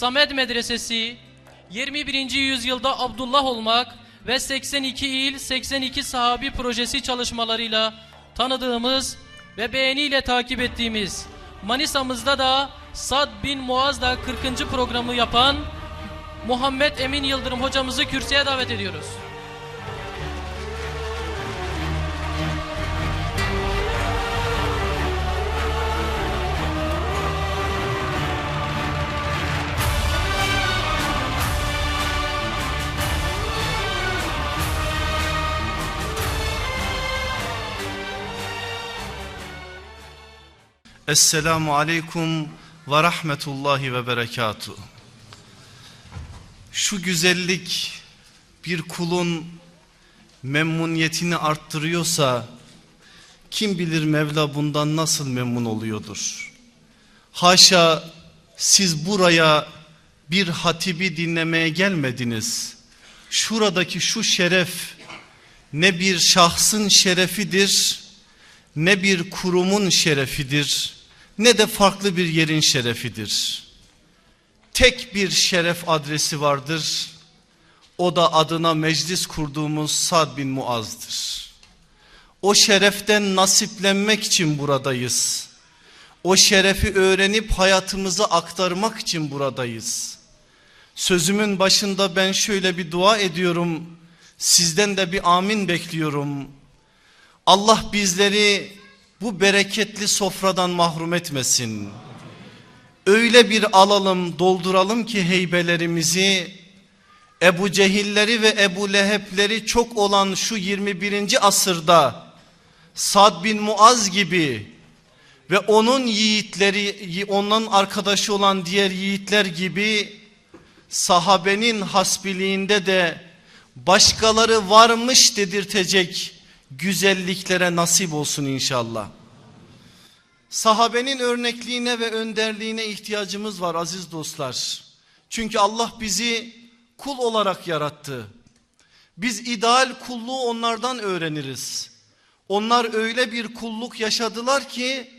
Samed Medresesi 21. yüzyılda Abdullah olmak ve 82 il 82 sahabi projesi çalışmalarıyla tanıdığımız ve beğeniyle takip ettiğimiz Manisa'mızda da Sad bin Muaz'da 40. programı yapan Muhammed Emin Yıldırım hocamızı kürsüye davet ediyoruz. Esselamu Aleyküm ve Rahmetullahi ve Berekatuhu. Şu güzellik bir kulun memnuniyetini arttırıyorsa kim bilir Mevla bundan nasıl memnun oluyordur. Haşa siz buraya bir hatibi dinlemeye gelmediniz. Şuradaki şu şeref ne bir şahsın şerefidir ne bir kurumun şerefidir ne de farklı bir yerin şerefidir. Tek bir şeref adresi vardır. O da adına meclis kurduğumuz Sad bin Muaz'dır. O şereften nasiplenmek için buradayız. O şerefi öğrenip hayatımıza aktarmak için buradayız. Sözümün başında ben şöyle bir dua ediyorum. Sizden de bir amin bekliyorum. Allah bizleri bu bereketli sofradan mahrum etmesin. Öyle bir alalım dolduralım ki heybelerimizi Ebu Cehilleri ve Ebu Lehebleri çok olan şu 21. asırda Sad bin Muaz gibi ve onun yiğitleri onun arkadaşı olan diğer yiğitler gibi sahabenin hasbiliğinde de başkaları varmış dedirtecek güzelliklere nasip olsun inşallah. Sahabenin örnekliğine ve önderliğine ihtiyacımız var aziz dostlar. Çünkü Allah bizi kul olarak yarattı. Biz ideal kulluğu onlardan öğreniriz. Onlar öyle bir kulluk yaşadılar ki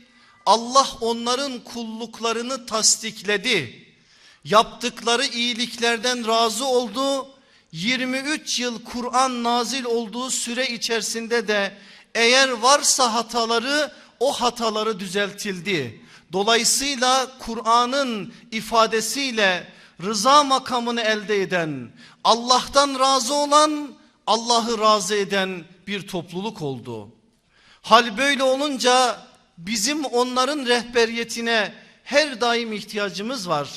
Allah onların kulluklarını tasdikledi. Yaptıkları iyiliklerden razı oldu 23 yıl Kur'an nazil olduğu süre içerisinde de eğer varsa hataları o hataları düzeltildi. Dolayısıyla Kur'an'ın ifadesiyle rıza makamını elde eden, Allah'tan razı olan, Allah'ı razı eden bir topluluk oldu. Hal böyle olunca bizim onların rehberiyetine her daim ihtiyacımız var.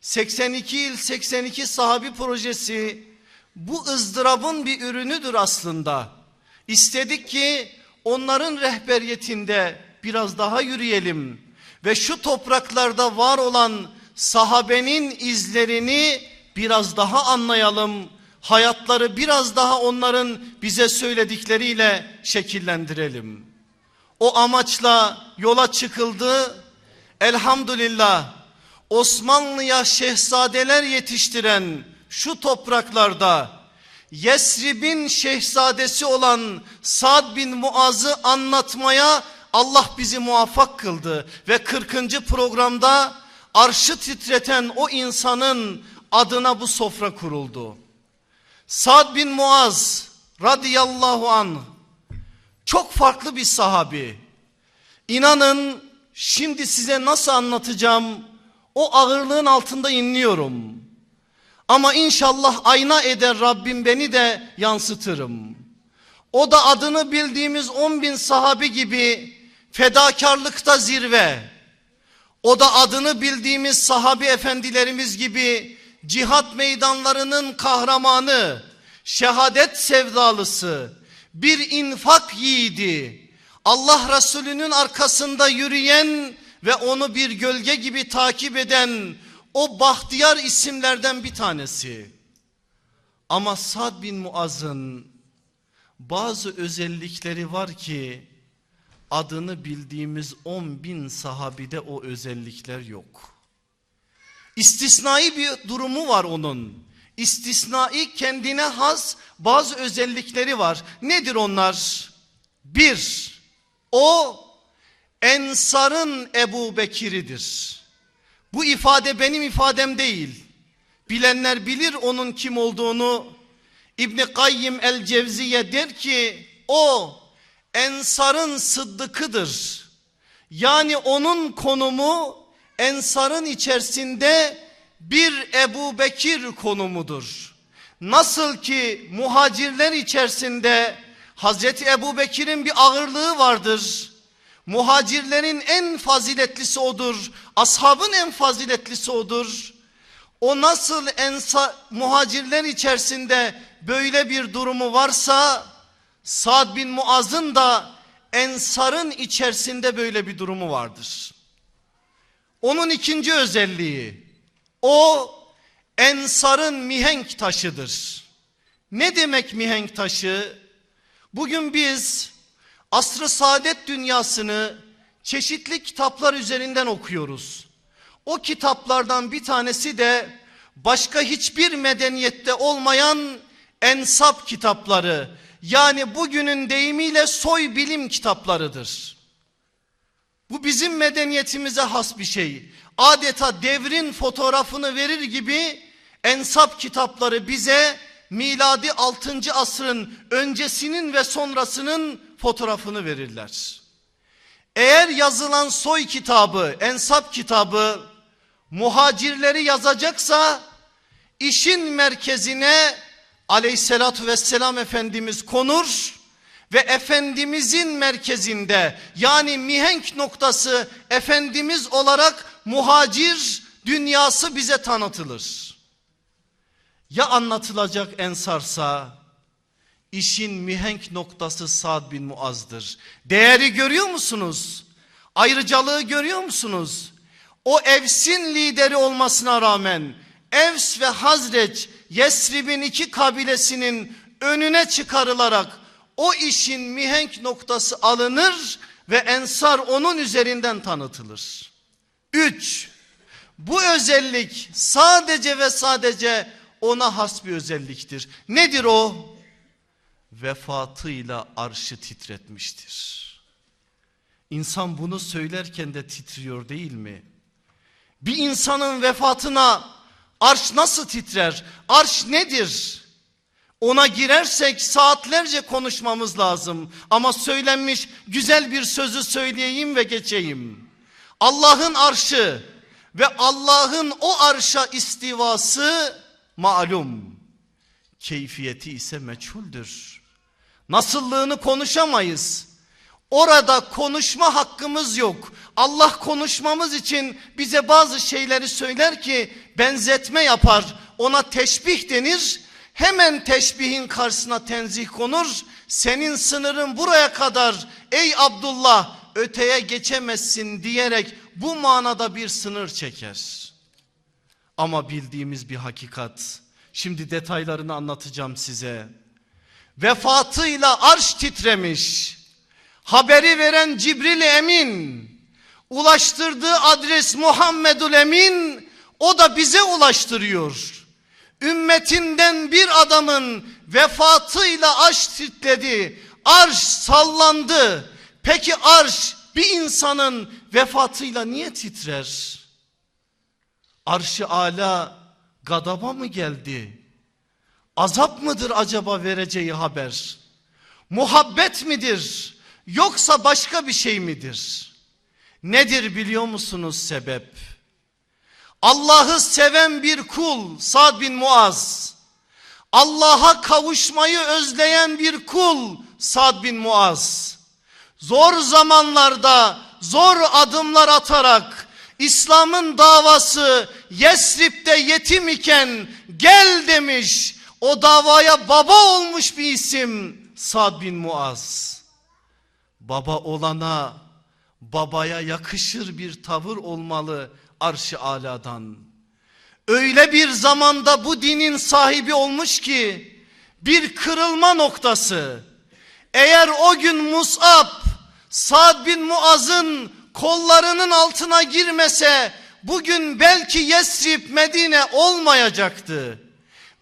82 yıl 82 sahabi projesi bu ızdırabın bir ürünüdür aslında. İstedik ki onların rehberiyetinde biraz daha yürüyelim ve şu topraklarda var olan sahabenin izlerini biraz daha anlayalım. Hayatları biraz daha onların bize söyledikleriyle şekillendirelim. O amaçla yola çıkıldı. Elhamdülillah Osmanlı'ya şehzadeler yetiştiren şu topraklarda Yesrib'in şehzadesi olan Sad bin Muaz'ı anlatmaya Allah bizi muvaffak kıldı. Ve 40. programda arşı titreten o insanın adına bu sofra kuruldu. Sad bin Muaz radıyallahu anh çok farklı bir sahabi. İnanın şimdi size nasıl anlatacağım o ağırlığın altında inliyorum. Ama inşallah ayna eder Rabbim beni de yansıtırım. O da adını bildiğimiz 10 bin sahabi gibi fedakarlıkta zirve. O da adını bildiğimiz sahabi efendilerimiz gibi cihat meydanlarının kahramanı, şehadet sevdalısı, bir infak yiğidi, Allah Resulü'nün arkasında yürüyen ve onu bir gölge gibi takip eden o bahtiyar isimlerden bir tanesi. Ama Sad bin Muaz'ın bazı özellikleri var ki adını bildiğimiz 10 bin sahabide o özellikler yok. İstisnai bir durumu var onun. İstisnai kendine has bazı özellikleri var. Nedir onlar? Bir, o Ensar'ın Ebu Bekir'idir. Bu ifade benim ifadem değil. Bilenler bilir onun kim olduğunu. İbni Kayyim el Cevziye der ki o Ensar'ın sıddıkıdır. Yani onun konumu Ensar'ın içerisinde bir Ebu Bekir konumudur. Nasıl ki muhacirler içerisinde Hazreti Ebu Bekir'in bir ağırlığı vardır. Muhacirlerin en faziletlisi odur. Ashabın en faziletlisi odur. O nasıl ensa, muhacirler içerisinde böyle bir durumu varsa Sad bin Muaz'ın da ensarın içerisinde böyle bir durumu vardır. Onun ikinci özelliği o ensarın mihenk taşıdır. Ne demek mihenk taşı? Bugün biz asr-ı saadet dünyasını çeşitli kitaplar üzerinden okuyoruz. O kitaplardan bir tanesi de başka hiçbir medeniyette olmayan ensap kitapları. Yani bugünün deyimiyle soy bilim kitaplarıdır. Bu bizim medeniyetimize has bir şey. Adeta devrin fotoğrafını verir gibi ensap kitapları bize miladi 6. asrın öncesinin ve sonrasının fotoğrafını verirler. Eğer yazılan soy kitabı, ensap kitabı muhacirleri yazacaksa işin merkezine aleyhissalatü vesselam Efendimiz konur ve Efendimizin merkezinde yani mihenk noktası Efendimiz olarak muhacir dünyası bize tanıtılır. Ya anlatılacak ensarsa işin mihenk noktası Sad bin Muaz'dır. Değeri görüyor musunuz? Ayrıcalığı görüyor musunuz? O Evs'in lideri olmasına rağmen Evs ve Hazreç Yesrib'in iki kabilesinin önüne çıkarılarak o işin mihenk noktası alınır ve ensar onun üzerinden tanıtılır. Üç, bu özellik sadece ve sadece ona has bir özelliktir. Nedir o? Vefatıyla arşı titretmiştir. İnsan bunu söylerken de titriyor değil mi? Bir insanın vefatına arş nasıl titrer? Arş nedir? Ona girersek saatlerce konuşmamız lazım. Ama söylenmiş güzel bir sözü söyleyeyim ve geçeyim. Allah'ın arşı ve Allah'ın o arşa istivası malum. Keyfiyeti ise meçhuldür. Nasıllığını konuşamayız. Orada konuşma hakkımız yok. Allah konuşmamız için bize bazı şeyleri söyler ki benzetme yapar. Ona teşbih denir. Hemen teşbihin karşısına tenzih konur. Senin sınırın buraya kadar ey Abdullah öteye geçemezsin diyerek bu manada bir sınır çeker. Ama bildiğimiz bir hakikat. Şimdi detaylarını anlatacağım size. Vefatıyla arş titremiş. Haberi veren Cibril Emin. Ulaştırdığı adres Muhammedül Emin. O da bize ulaştırıyor. Ümmetinden bir adamın vefatıyla arş titredi. Arş sallandı. Peki arş bir insanın vefatıyla niye titrer? Arşı ala gadaba mı geldi? Azap mıdır acaba vereceği haber? Muhabbet midir? Yoksa başka bir şey midir? Nedir biliyor musunuz sebep? Allah'ı seven bir kul Sad bin Muaz. Allah'a kavuşmayı özleyen bir kul Sad bin Muaz. Zor zamanlarda zor adımlar atarak İslam'ın davası Yesrib'de yetim iken gel demiş. O davaya baba olmuş bir isim Sad bin Muaz. Baba olana babaya yakışır bir tavır olmalı arş-ı aladan. Öyle bir zamanda bu dinin sahibi olmuş ki bir kırılma noktası. Eğer o gün Mus'ab Sad bin Muaz'ın kollarının altına girmese bugün belki Yesrib Medine olmayacaktı.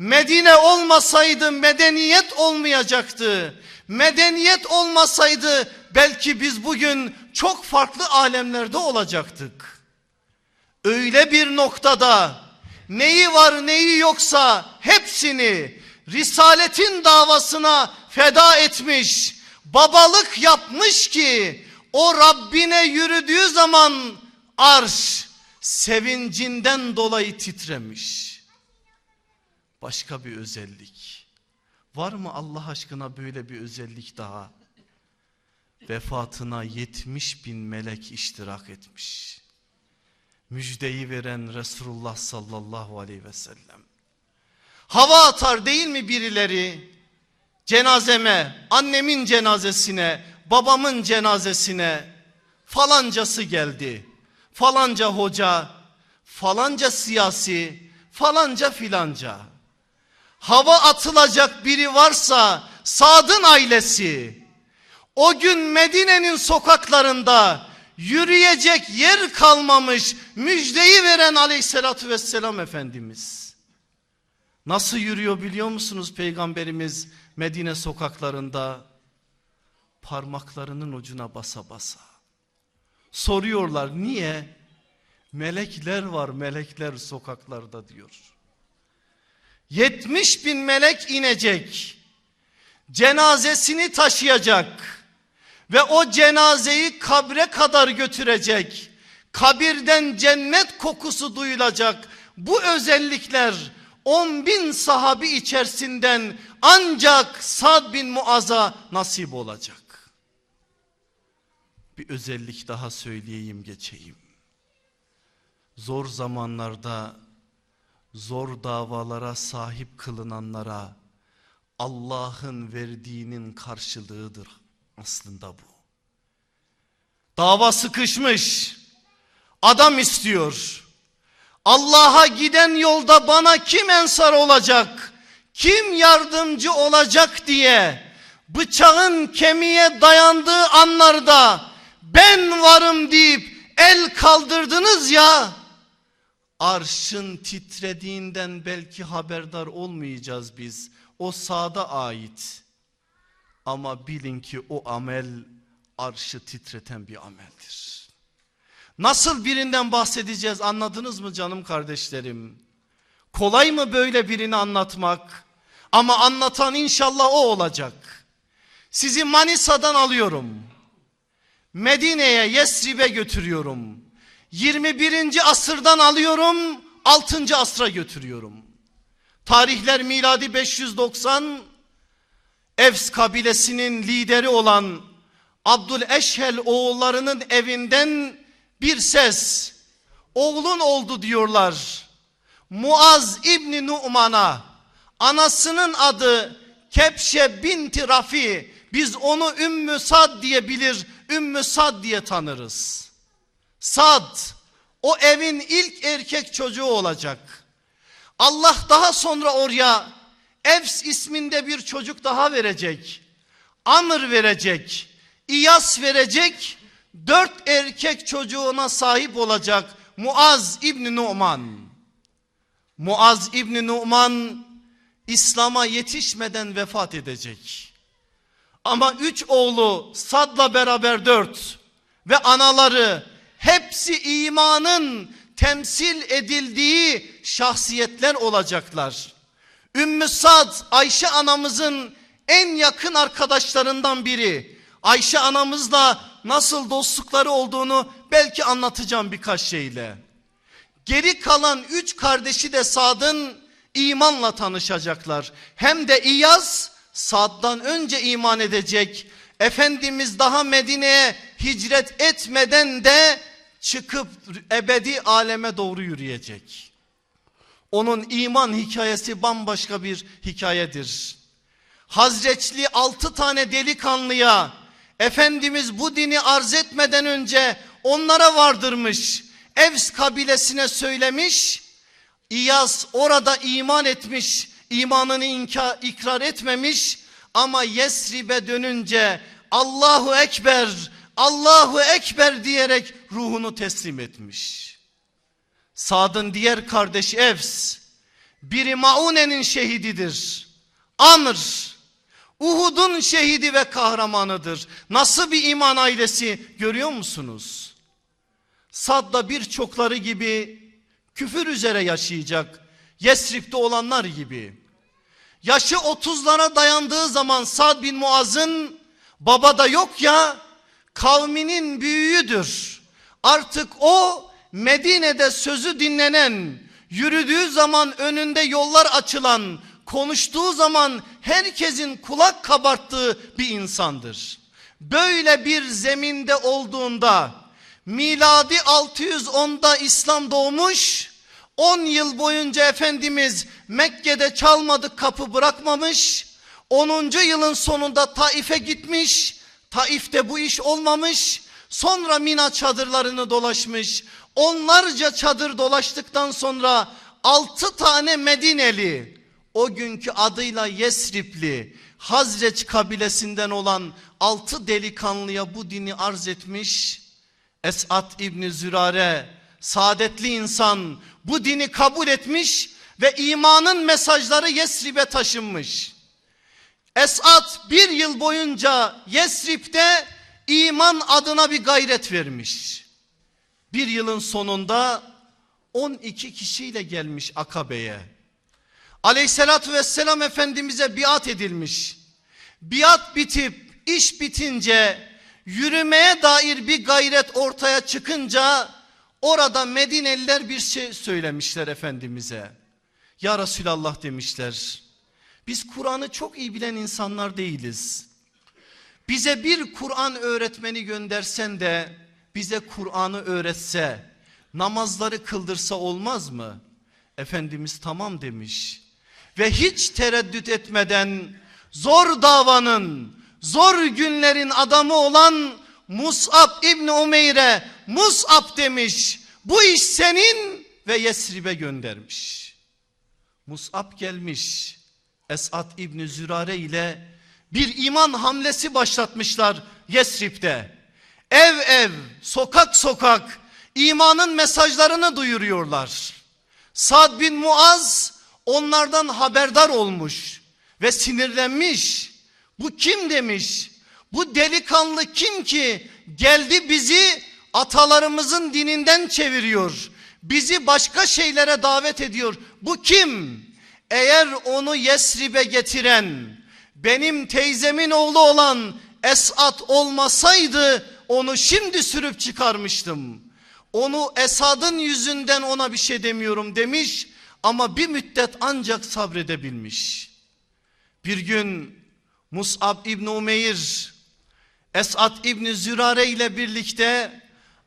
Medine olmasaydı medeniyet olmayacaktı. Medeniyet olmasaydı belki biz bugün çok farklı alemlerde olacaktık. Öyle bir noktada neyi var neyi yoksa hepsini risaletin davasına feda etmiş, babalık yapmış ki o Rabbine yürüdüğü zaman arş sevincinden dolayı titremiş. Başka bir özellik. Var mı Allah aşkına böyle bir özellik daha? Vefatına 70 bin melek iştirak etmiş. Müjdeyi veren Resulullah sallallahu aleyhi ve sellem. Hava atar değil mi birileri? Cenazeme, annemin cenazesine, babamın cenazesine falancası geldi. Falanca hoca, falanca siyasi, falanca filanca. Hava atılacak biri varsa Sad'ın ailesi o gün Medine'nin sokaklarında yürüyecek yer kalmamış müjdeyi veren aleyhissalatü vesselam Efendimiz. Nasıl yürüyor biliyor musunuz Peygamberimiz Medine sokaklarında? Parmaklarının ucuna basa basa. Soruyorlar niye? Melekler var melekler sokaklarda diyor. 70 bin melek inecek. Cenazesini taşıyacak. Ve o cenazeyi kabre kadar götürecek. Kabirden cennet kokusu duyulacak. Bu özellikler 10 bin sahabi içerisinden ancak Sad bin Muaz'a nasip olacak. Bir özellik daha söyleyeyim geçeyim. Zor zamanlarda zor davalara sahip kılınanlara Allah'ın verdiğinin karşılığıdır aslında bu. Dava sıkışmış. Adam istiyor. Allah'a giden yolda bana kim ensar olacak? Kim yardımcı olacak diye bıçağın kemiğe dayandığı anlarda ben varım deyip el kaldırdınız ya arşın titrediğinden belki haberdar olmayacağız biz. O sağda ait. Ama bilin ki o amel arşı titreten bir ameldir. Nasıl birinden bahsedeceğiz anladınız mı canım kardeşlerim? Kolay mı böyle birini anlatmak? Ama anlatan inşallah o olacak. Sizi Manisa'dan alıyorum. Medine'ye Yesrib'e götürüyorum. 21. asırdan alıyorum 6. asra götürüyorum. Tarihler miladi 590 Evs kabilesinin lideri olan Abdül Eşhel oğullarının evinden bir ses oğlun oldu diyorlar. Muaz İbni Nu'man'a anasının adı Kepşe binti Rafi biz onu Ümmü Sad diye bilir Ümmü Sad diye tanırız. Sad o evin ilk erkek çocuğu olacak. Allah daha sonra oraya Evs isminde bir çocuk daha verecek. Amr verecek. İyas verecek. Dört erkek çocuğuna sahip olacak Muaz İbni Numan. Muaz İbni Numan İslam'a yetişmeden vefat edecek. Ama üç oğlu Sad'la beraber dört ve anaları hepsi imanın temsil edildiği şahsiyetler olacaklar. Ümmü Sad Ayşe anamızın en yakın arkadaşlarından biri. Ayşe anamızla nasıl dostlukları olduğunu belki anlatacağım birkaç şeyle. Geri kalan üç kardeşi de Sad'ın imanla tanışacaklar. Hem de İyaz Sad'dan önce iman edecek. Efendimiz daha Medine'ye hicret etmeden de çıkıp ebedi aleme doğru yürüyecek. Onun iman hikayesi bambaşka bir hikayedir. Hazreçli altı tane delikanlıya Efendimiz bu dini arz etmeden önce onlara vardırmış. Evs kabilesine söylemiş. İyaz orada iman etmiş. imanını inka, ikrar etmemiş. Ama Yesrib'e dönünce Allahu Ekber, Allahu Ekber diyerek ruhunu teslim etmiş. Sad'ın diğer kardeşi Evs, biri Maune'nin şehididir. Amr, Uhud'un şehidi ve kahramanıdır. Nasıl bir iman ailesi görüyor musunuz? Sad'da birçokları gibi küfür üzere yaşayacak. Yesrib'de olanlar gibi. Yaşı 30'lara dayandığı zaman Sad bin Muaz'ın baba da yok ya kavminin büyüğüdür. Artık o Medine'de sözü dinlenen, yürüdüğü zaman önünde yollar açılan, konuştuğu zaman herkesin kulak kabarttığı bir insandır. Böyle bir zeminde olduğunda miladi 610'da İslam doğmuş, 10 yıl boyunca Efendimiz Mekke'de çalmadık kapı bırakmamış, 10. yılın sonunda Taif'e gitmiş, Taif'te bu iş olmamış, sonra Mina çadırlarını dolaşmış, onlarca çadır dolaştıktan sonra 6 tane Medineli, o günkü adıyla Yesripli, Hazreç kabilesinden olan 6 delikanlıya bu dini arz etmiş, Esat İbni Zürare saadetli insan bu dini kabul etmiş ve imanın mesajları Yesrib'e taşınmış. Esat bir yıl boyunca Yesrib'de iman adına bir gayret vermiş. Bir yılın sonunda 12 kişiyle gelmiş Akabe'ye. Aleyhissalatü vesselam Efendimiz'e biat edilmiş. Biat bitip iş bitince yürümeye dair bir gayret ortaya çıkınca orada Medineliler bir şey söylemişler Efendimiz'e. Ya Resulallah demişler. Biz Kur'an'ı çok iyi bilen insanlar değiliz. Bize bir Kur'an öğretmeni göndersen de bize Kur'an'ı öğretse, namazları kıldırsa olmaz mı? Efendimiz tamam demiş. Ve hiç tereddüt etmeden zor davanın, zor günlerin adamı olan Mus'ab İbni Umeyr'e Mus'ab demiş. Bu iş senin ve Yesrib'e göndermiş. Mus'ab gelmiş. Esat İbni Zürare ile bir iman hamlesi başlatmışlar Yesrib'de. Ev ev, sokak sokak imanın mesajlarını duyuruyorlar. Sad bin Muaz onlardan haberdar olmuş ve sinirlenmiş. Bu kim demiş? Bu delikanlı kim ki geldi bizi atalarımızın dininden çeviriyor. Bizi başka şeylere davet ediyor. Bu kim? Eğer onu Yesrib'e getiren benim teyzemin oğlu olan Esat olmasaydı onu şimdi sürüp çıkarmıştım. Onu Esad'ın yüzünden ona bir şey demiyorum demiş ama bir müddet ancak sabredebilmiş. Bir gün Mus'ab İbni Umeyr Esat İbni Zürare ile birlikte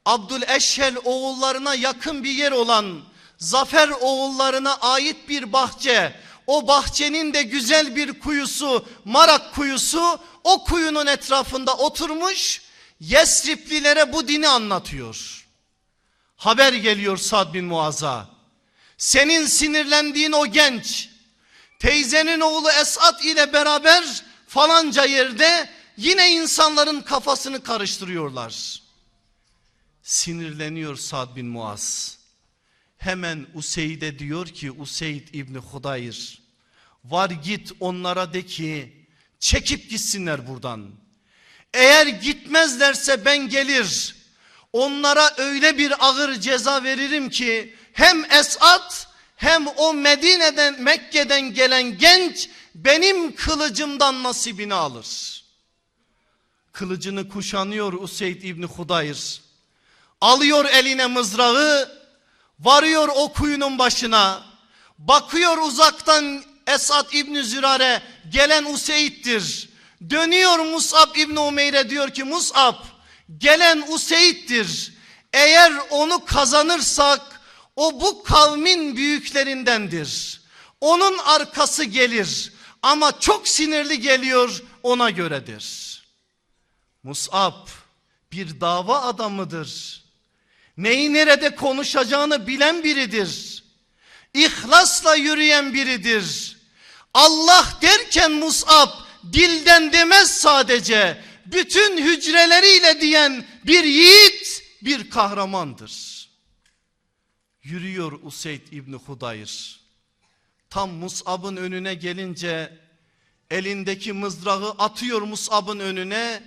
Abdüleşhel oğullarına yakın bir yer olan Zafer oğullarına ait bir bahçe o bahçenin de güzel bir kuyusu Marak kuyusu o kuyunun etrafında oturmuş Yesriplilere bu dini anlatıyor. Haber geliyor Sad bin Muaz'a. Senin sinirlendiğin o genç teyzenin oğlu Esat ile beraber falanca yerde yine insanların kafasını karıştırıyorlar. Sinirleniyor Sad bin Muaz. Hemen Useyd'e diyor ki Useyd İbni Hudayr var git onlara de ki çekip gitsinler buradan. Eğer gitmezlerse ben gelir onlara öyle bir ağır ceza veririm ki hem Esat hem o Medine'den Mekke'den gelen genç benim kılıcımdan nasibini alır. Kılıcını kuşanıyor Useyd İbni Hudayr. Alıyor eline mızrağı varıyor o kuyunun başına. Bakıyor uzaktan Esad İbni Zürare gelen Useyd'dir. Dönüyor Mus'ab İbni Umeyr'e diyor ki Mus'ab gelen Useyd'dir. Eğer onu kazanırsak o bu kavmin büyüklerindendir. Onun arkası gelir ama çok sinirli geliyor ona göredir. Mus'ab bir dava adamıdır. Neyi nerede konuşacağını bilen biridir. İhlasla yürüyen biridir. Allah derken Mus'ab dilden demez sadece. Bütün hücreleriyle diyen bir yiğit bir kahramandır. Yürüyor Useyd İbni Hudayr. Tam Mus'ab'ın önüne gelince elindeki mızrağı atıyor Mus'ab'ın önüne.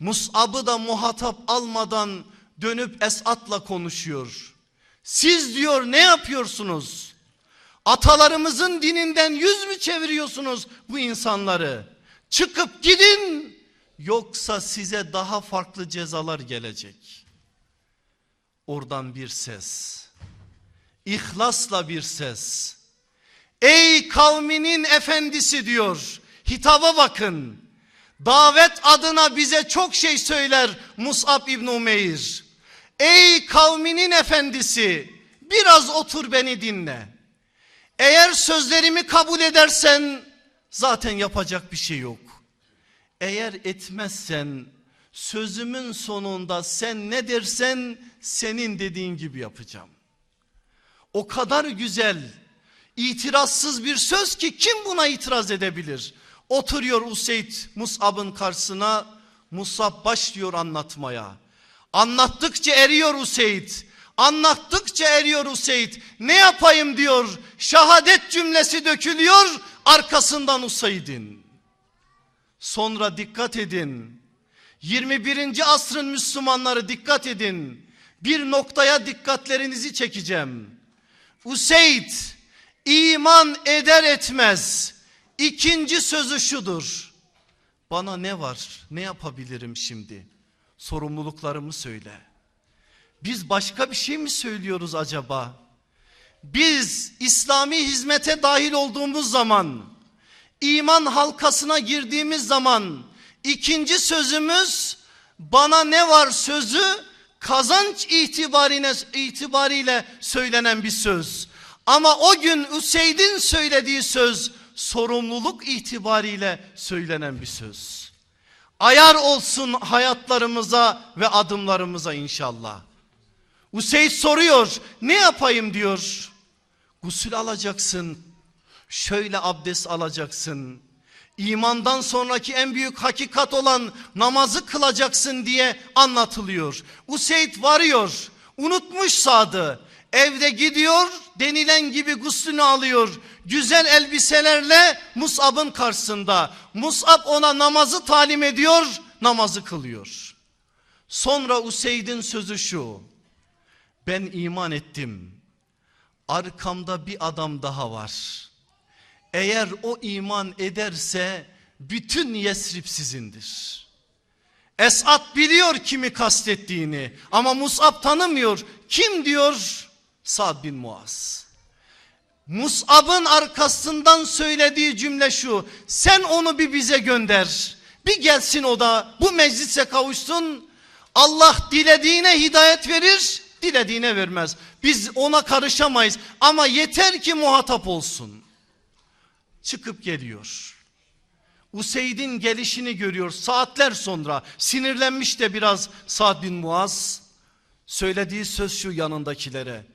Mus'ab'ı da muhatap almadan dönüp Esat'la konuşuyor. Siz diyor ne yapıyorsunuz? Atalarımızın dininden yüz mü çeviriyorsunuz bu insanları? Çıkıp gidin yoksa size daha farklı cezalar gelecek. Oradan bir ses. İhlasla bir ses. Ey kavminin efendisi diyor. Hitaba bakın. Davet adına bize çok şey söyler Mus'ab İbn Umeyr. Ey kavminin efendisi biraz otur beni dinle. Eğer sözlerimi kabul edersen zaten yapacak bir şey yok. Eğer etmezsen sözümün sonunda sen ne dersen senin dediğin gibi yapacağım. O kadar güzel, itirazsız bir söz ki kim buna itiraz edebilir? Oturuyor Useyd Mus'ab'ın karşısına, Mus'ab başlıyor anlatmaya. Anlattıkça eriyor Useyd. Anlattıkça eriyor Useyd. Ne yapayım diyor. Şahadet cümlesi dökülüyor arkasından Useyd'in. Sonra dikkat edin. 21. asrın Müslümanları dikkat edin. Bir noktaya dikkatlerinizi çekeceğim. Useyd iman eder etmez ikinci sözü şudur. Bana ne var ne yapabilirim şimdi? Sorumluluklarımı söyle. Biz başka bir şey mi söylüyoruz acaba? Biz İslami hizmete dahil olduğumuz zaman, iman halkasına girdiğimiz zaman ikinci sözümüz bana ne var sözü kazanç itibarine, itibariyle söylenen bir söz. Ama o gün Üseyd'in söylediği söz sorumluluk itibariyle söylenen bir söz. Ayar olsun hayatlarımıza ve adımlarımıza inşallah. Useyd soruyor ne yapayım diyor. Gusül alacaksın. Şöyle abdest alacaksın. İmandan sonraki en büyük hakikat olan namazı kılacaksın diye anlatılıyor. Useyd varıyor. Unutmuş Sad'ı. Evde gidiyor denilen gibi guslünü alıyor. Güzel elbiselerle Mus'ab'ın karşısında. Mus'ab ona namazı talim ediyor, namazı kılıyor. Sonra Useyd'in sözü şu. Ben iman ettim. Arkamda bir adam daha var. Eğer o iman ederse bütün Yesrib sizindir. Esat biliyor kimi kastettiğini ama Mus'ab tanımıyor. Kim diyor? Sad bin Muaz. Mus'ab'ın arkasından söylediği cümle şu. Sen onu bir bize gönder. Bir gelsin o da bu meclise kavuşsun. Allah dilediğine hidayet verir, dilediğine vermez. Biz ona karışamayız ama yeter ki muhatap olsun. Çıkıp geliyor. Useyd'in gelişini görüyor saatler sonra. Sinirlenmiş de biraz Sa'd bin Muaz. Söylediği söz şu yanındakilere.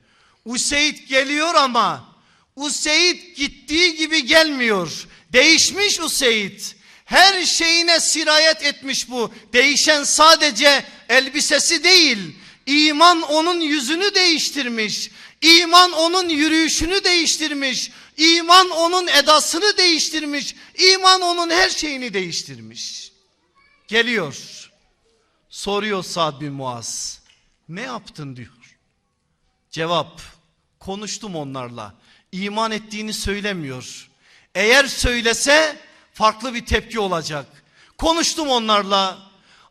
Useyd geliyor ama Useyd gittiği gibi gelmiyor. Değişmiş Useyd. Her şeyine sirayet etmiş bu. Değişen sadece elbisesi değil. İman onun yüzünü değiştirmiş. İman onun yürüyüşünü değiştirmiş. İman onun edasını değiştirmiş. İman onun her şeyini değiştirmiş. Geliyor. Soruyor Sa'd bin Muaz. Ne yaptın diyor. Cevap. Konuştum onlarla. İman ettiğini söylemiyor. Eğer söylese farklı bir tepki olacak. Konuştum onlarla.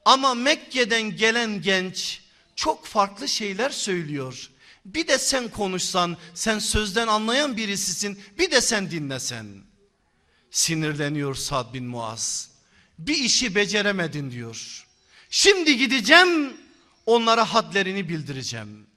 Ama Mekke'den gelen genç çok farklı şeyler söylüyor. Bir de sen konuşsan, sen sözden anlayan birisisin. Bir de sen dinlesen. Sinirleniyor Sad bin Muaz. Bir işi beceremedin diyor. Şimdi gideceğim, onlara hadlerini bildireceğim.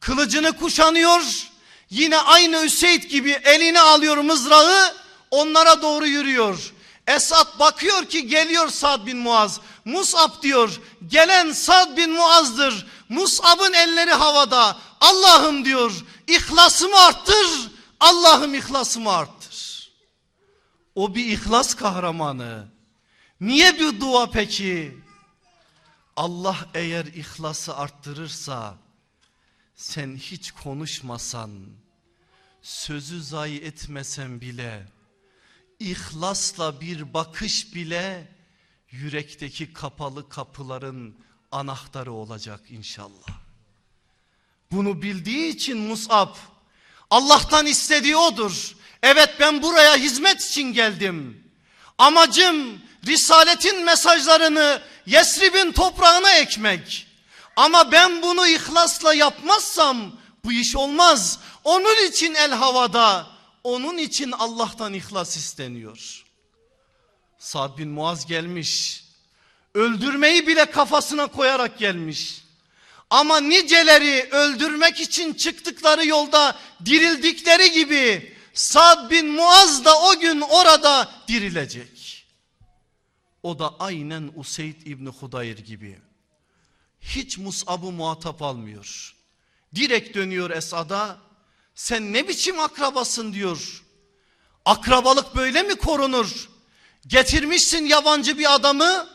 Kılıcını kuşanıyor, yine aynı Üseyd gibi eline alıyor mızrağı, onlara doğru yürüyor. Esat bakıyor ki geliyor Sad bin Muaz. Mus'ab diyor gelen Sad bin Muaz'dır. Mus'ab'ın elleri havada. Allah'ım diyor ihlasımı arttır. Allah'ım ihlasımı arttır. O bir ihlas kahramanı. Niye bir dua peki? Allah eğer ihlası arttırırsa sen hiç konuşmasan, sözü zayi etmesen bile İhlasla bir bakış bile yürekteki kapalı kapıların anahtarı olacak inşallah. Bunu bildiği için Mus'ab Allah'tan istediği odur. Evet ben buraya hizmet için geldim. Amacım Risaletin mesajlarını Yesrib'in toprağına ekmek. Ama ben bunu ihlasla yapmazsam bu iş olmaz. Onun için el havada, onun için Allah'tan ihlas isteniyor. Sa'd bin Muaz gelmiş. Öldürmeyi bile kafasına koyarak gelmiş. Ama niceleri öldürmek için çıktıkları yolda dirildikleri gibi Sad bin Muaz da o gün orada dirilecek. O da aynen Useyd İbni Hudayr gibi. Hiç Mus'ab'ı muhatap almıyor. Direkt dönüyor Esad'a. Sen ne biçim akrabasın diyor. Akrabalık böyle mi korunur? Getirmişsin yabancı bir adamı.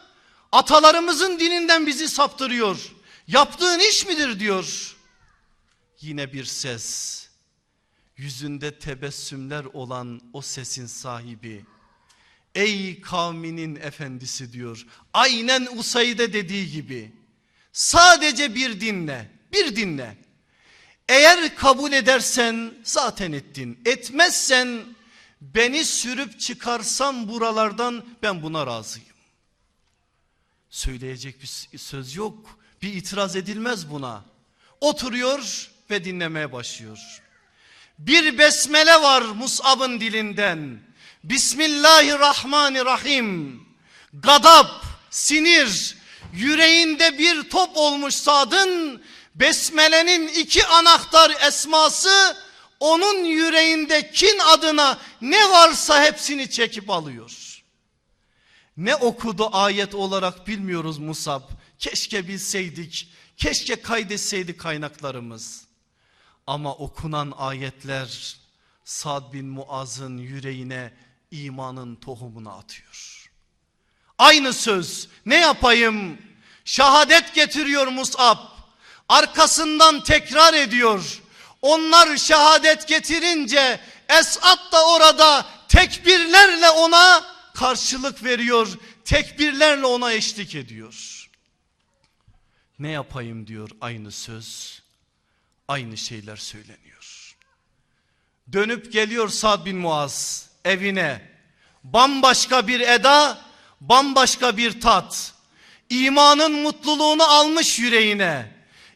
Atalarımızın dininden bizi saptırıyor. Yaptığın iş midir diyor. Yine bir ses. Yüzünde tebessümler olan o sesin sahibi. Ey kavminin efendisi diyor. Aynen Usay'da dediği gibi. Sadece bir dinle. Bir dinle. Eğer kabul edersen zaten ettin. Etmezsen beni sürüp çıkarsam buralardan ben buna razıyım. Söyleyecek bir söz yok. Bir itiraz edilmez buna. Oturuyor ve dinlemeye başlıyor. Bir besmele var Mus'ab'ın dilinden. Bismillahirrahmanirrahim. Gadap, sinir, yüreğinde bir top olmuş Sad'ın Besmele'nin iki anahtar esması onun yüreğinde kin adına ne varsa hepsini çekip alıyor. Ne okudu ayet olarak bilmiyoruz Musab. Keşke bilseydik, keşke kaydetseydik kaynaklarımız. Ama okunan ayetler Sad bin Muaz'ın yüreğine imanın tohumunu atıyor. Aynı söz ne yapayım? Şahadet getiriyor Musab. Arkasından tekrar ediyor. Onlar şehadet getirince Esad da orada tekbirlerle ona karşılık veriyor. Tekbirlerle ona eşlik ediyor. Ne yapayım diyor aynı söz. Aynı şeyler söyleniyor. Dönüp geliyor Sad bin Muaz evine. Bambaşka bir eda, bambaşka bir tat. İmanın mutluluğunu almış yüreğine.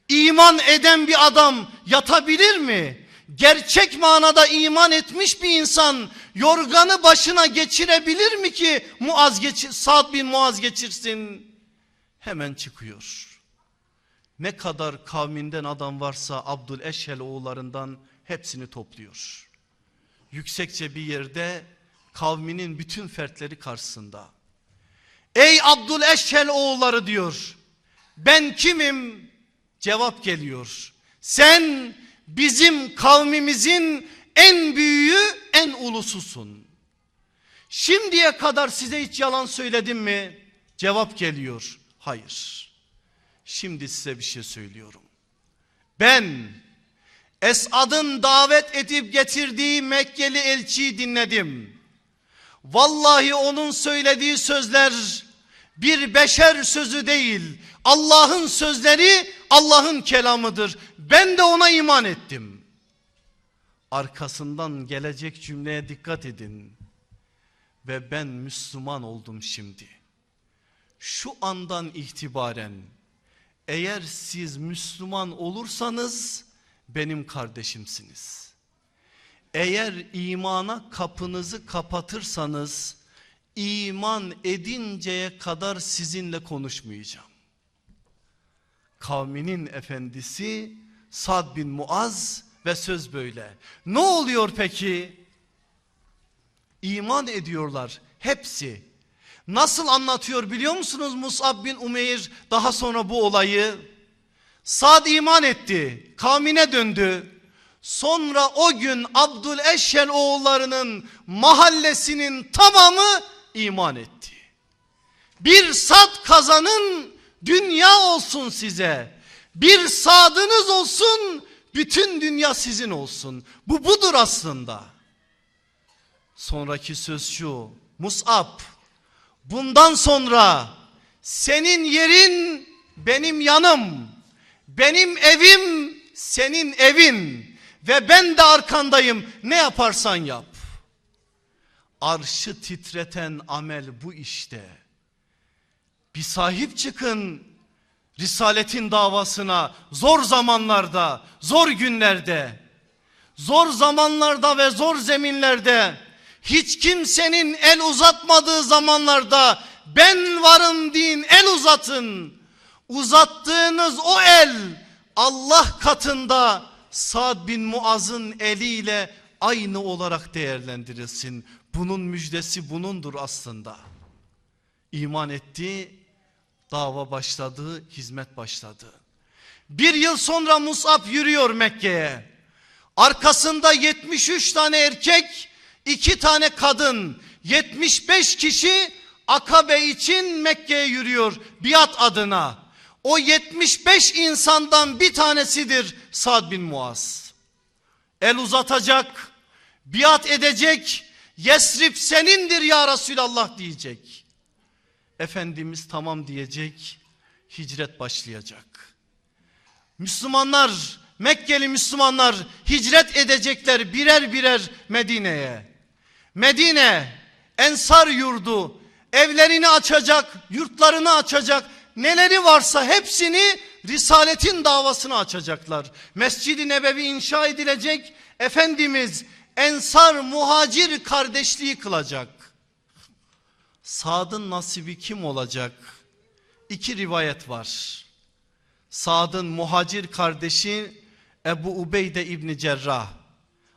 İman eden bir adam yatabilir mi? Gerçek manada iman etmiş bir insan yorganı başına geçirebilir mi ki Muaz geçir, Sad bin Muaz geçirsin? Hemen çıkıyor. Ne kadar kavminden adam varsa Abdül Eşhel oğullarından hepsini topluyor. Yüksekçe bir yerde kavminin bütün fertleri karşısında. Ey Abdül Eşhel oğulları diyor. Ben kimim? Cevap geliyor. Sen bizim kavmimizin en büyüğü, en ulususun. Şimdiye kadar size hiç yalan söyledim mi? Cevap geliyor. Hayır. Şimdi size bir şey söylüyorum. Ben Esad'ın davet edip getirdiği Mekkeli elçiyi dinledim. Vallahi onun söylediği sözler bir beşer sözü değil. Allah'ın sözleri Allah'ın kelamıdır. Ben de ona iman ettim. Arkasından gelecek cümleye dikkat edin. Ve ben Müslüman oldum şimdi. Şu andan itibaren eğer siz Müslüman olursanız benim kardeşimsiniz. Eğer imana kapınızı kapatırsanız iman edinceye kadar sizinle konuşmayacağım. Kavminin efendisi Sad bin Muaz ve söz böyle. Ne oluyor peki? İman ediyorlar hepsi. Nasıl anlatıyor biliyor musunuz Musab bin Umeyr daha sonra bu olayı? Sad iman etti, kavmine döndü. Sonra o gün Abdüleşşel oğullarının mahallesinin tamamı iman etti. Bir sad kazanın dünya olsun size. Bir sadınız olsun bütün dünya sizin olsun. Bu budur aslında. Sonraki söz şu. Mus'ab bundan sonra senin yerin benim yanım. Benim evim senin evin ve ben de arkandayım. Ne yaparsan yap. Arşı titreten amel bu işte. Bir sahip çıkın Risaletin davasına zor zamanlarda, zor günlerde, zor zamanlarda ve zor zeminlerde hiç kimsenin el uzatmadığı zamanlarda ben varım deyin el uzatın. Uzattığınız o el Allah katında Sad bin Muaz'ın eliyle aynı olarak değerlendirilsin. Bunun müjdesi bunundur aslında. İman etti, dava başladı, hizmet başladı. Bir yıl sonra Musab yürüyor Mekke'ye. Arkasında 73 tane erkek, 2 tane kadın, 75 kişi Akabe için Mekke'ye yürüyor biat adına. O 75 insandan bir tanesidir Sad bin Muaz. El uzatacak, biat edecek, Yesrib senindir ya Resulallah diyecek. Efendimiz tamam diyecek, hicret başlayacak. Müslümanlar, Mekkeli Müslümanlar hicret edecekler birer birer Medine'ye. Medine, ensar yurdu, evlerini açacak, yurtlarını açacak, neleri varsa hepsini Risaletin davasını açacaklar. Mescid-i Nebevi inşa edilecek, Efendimiz ensar muhacir kardeşliği kılacak. Sad'ın nasibi kim olacak? İki rivayet var. Sad'ın muhacir kardeşi Ebu Ubeyde İbni Cerrah.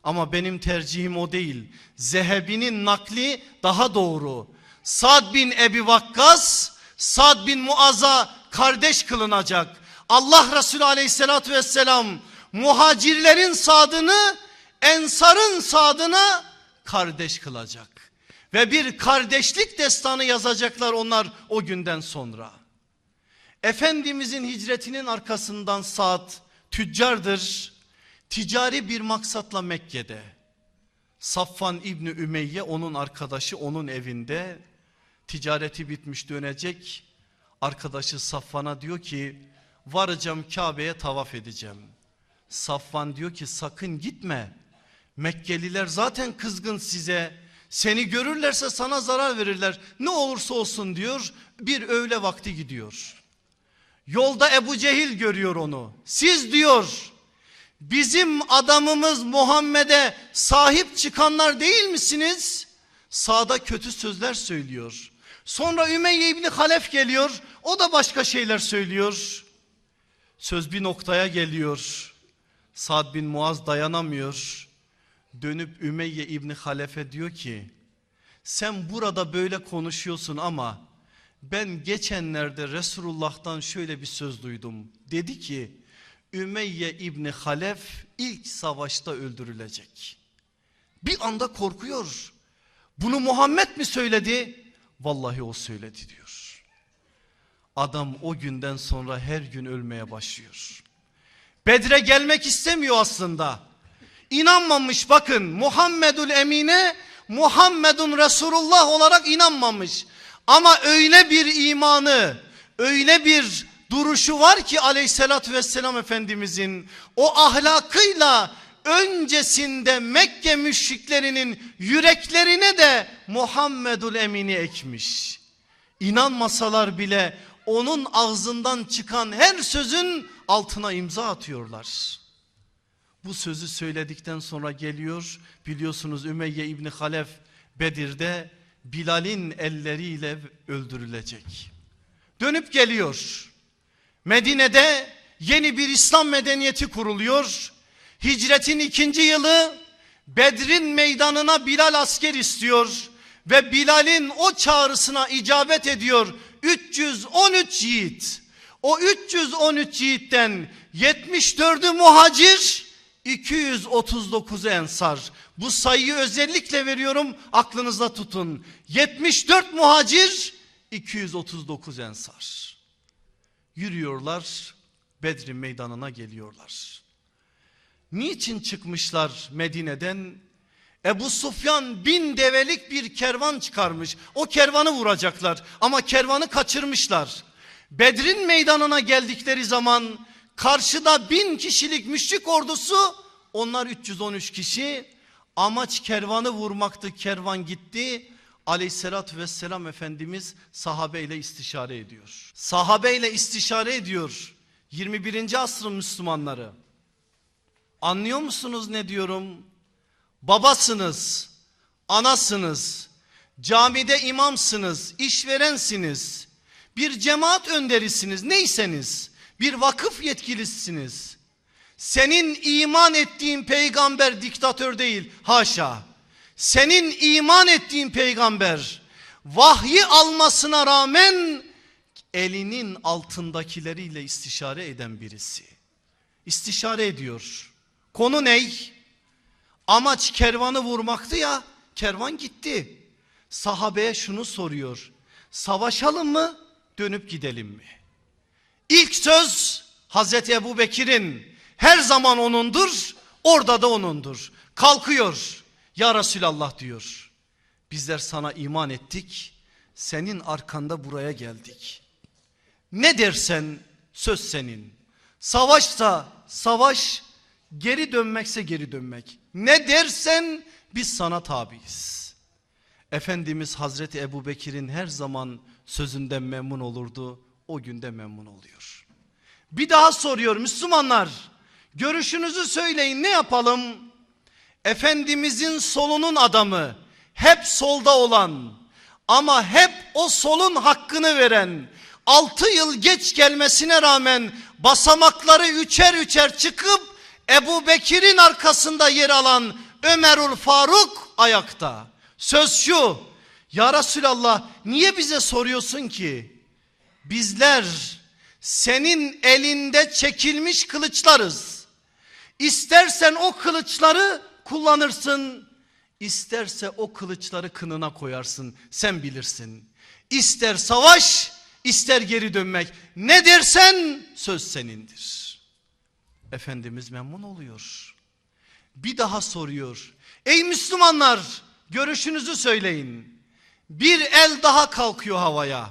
Ama benim tercihim o değil. Zehebi'nin nakli daha doğru. Sad bin Ebi Vakkas, Sad bin Muaz'a kardeş kılınacak. Allah Resulü aleyhissalatü vesselam muhacirlerin sadını ensarın sadına kardeş kılacak. Ve bir kardeşlik destanı yazacaklar onlar o günden sonra. Efendimizin hicretinin arkasından saat tüccardır. Ticari bir maksatla Mekke'de. Safvan İbni Ümeyye onun arkadaşı onun evinde. Ticareti bitmiş dönecek. Arkadaşı Safvan'a diyor ki varacağım Kabe'ye tavaf edeceğim. Safvan diyor ki sakın gitme. Mekkeliler zaten kızgın size. Seni görürlerse sana zarar verirler. Ne olursa olsun diyor. Bir öğle vakti gidiyor. Yolda Ebu Cehil görüyor onu. Siz diyor bizim adamımız Muhammed'e sahip çıkanlar değil misiniz? Sağda kötü sözler söylüyor. Sonra Ümeyye İbni Halef geliyor. O da başka şeyler söylüyor. Söz bir noktaya geliyor. Sad bin Muaz dayanamıyor. Dönüp Ümeyye İbni Halef'e diyor ki sen burada böyle konuşuyorsun ama ben geçenlerde Resulullah'tan şöyle bir söz duydum. Dedi ki Ümeyye İbni Halef ilk savaşta öldürülecek. Bir anda korkuyor. Bunu Muhammed mi söyledi? Vallahi o söyledi diyor. Adam o günden sonra her gün ölmeye başlıyor. Bedre gelmek istemiyor aslında. İnanmamış bakın Muhammedül Emine Muhammedun Resulullah olarak inanmamış. Ama öyle bir imanı, öyle bir duruşu var ki aleyhissalatü vesselam Efendimizin o ahlakıyla öncesinde Mekke müşriklerinin yüreklerine de Muhammedül Emin'i ekmiş. İnanmasalar bile onun ağzından çıkan her sözün altına imza atıyorlar. Bu sözü söyledikten sonra geliyor biliyorsunuz Ümeyye İbni Halef Bedir'de Bilal'in elleriyle öldürülecek. Dönüp geliyor. Medine'de yeni bir İslam medeniyeti kuruluyor. Hicretin ikinci yılı Bedrin meydanına Bilal asker istiyor. Ve Bilal'in o çağrısına icabet ediyor 313 yiğit. O 313 yiğitten 74'ü muhacir 239 ensar. Bu sayıyı özellikle veriyorum aklınızda tutun. 74 muhacir 239 ensar. Yürüyorlar Bedri meydanına geliyorlar. Niçin çıkmışlar Medine'den? Ebu Sufyan bin develik bir kervan çıkarmış. O kervanı vuracaklar ama kervanı kaçırmışlar. Bedrin meydanına geldikleri zaman karşıda bin kişilik müşrik ordusu onlar 313 kişi. Amaç kervanı vurmaktı kervan gitti. Aleyhissalatü vesselam Efendimiz sahabeyle istişare ediyor. Sahabeyle istişare ediyor. 21. asrın Müslümanları. Anlıyor musunuz ne diyorum? Babasınız, anasınız, camide imamsınız, işverensiniz, bir cemaat önderisiniz, neyseniz, bir vakıf yetkilisiniz. Senin iman ettiğin peygamber diktatör değil, haşa. Senin iman ettiğin peygamber vahyi almasına rağmen elinin altındakileriyle istişare eden birisi. İstişare ediyor. Konu ney? Amaç kervanı vurmaktı ya kervan gitti. Sahabeye şunu soruyor. Savaşalım mı dönüp gidelim mi? İlk söz Hazreti Ebu Bekir'in her zaman onundur orada da onundur. Kalkıyor ya Resulallah diyor. Bizler sana iman ettik senin arkanda buraya geldik. Ne dersen söz senin. Savaşsa savaş geri dönmekse geri dönmek. Ne dersen biz sana tabiiz. Efendimiz Hazreti Ebu Bekir'in her zaman sözünden memnun olurdu. O günde memnun oluyor. Bir daha soruyor Müslümanlar. Görüşünüzü söyleyin ne yapalım? Efendimizin solunun adamı hep solda olan ama hep o solun hakkını veren 6 yıl geç gelmesine rağmen basamakları üçer üçer çıkıp Ebu Bekir'in arkasında yer alan Ömerül Faruk ayakta. Söz şu ya Resulallah niye bize soruyorsun ki? Bizler senin elinde çekilmiş kılıçlarız. İstersen o kılıçları kullanırsın. İsterse o kılıçları kınına koyarsın. Sen bilirsin. İster savaş ister geri dönmek. Ne dersen söz senindir. Efendimiz memnun oluyor. Bir daha soruyor. Ey Müslümanlar görüşünüzü söyleyin. Bir el daha kalkıyor havaya.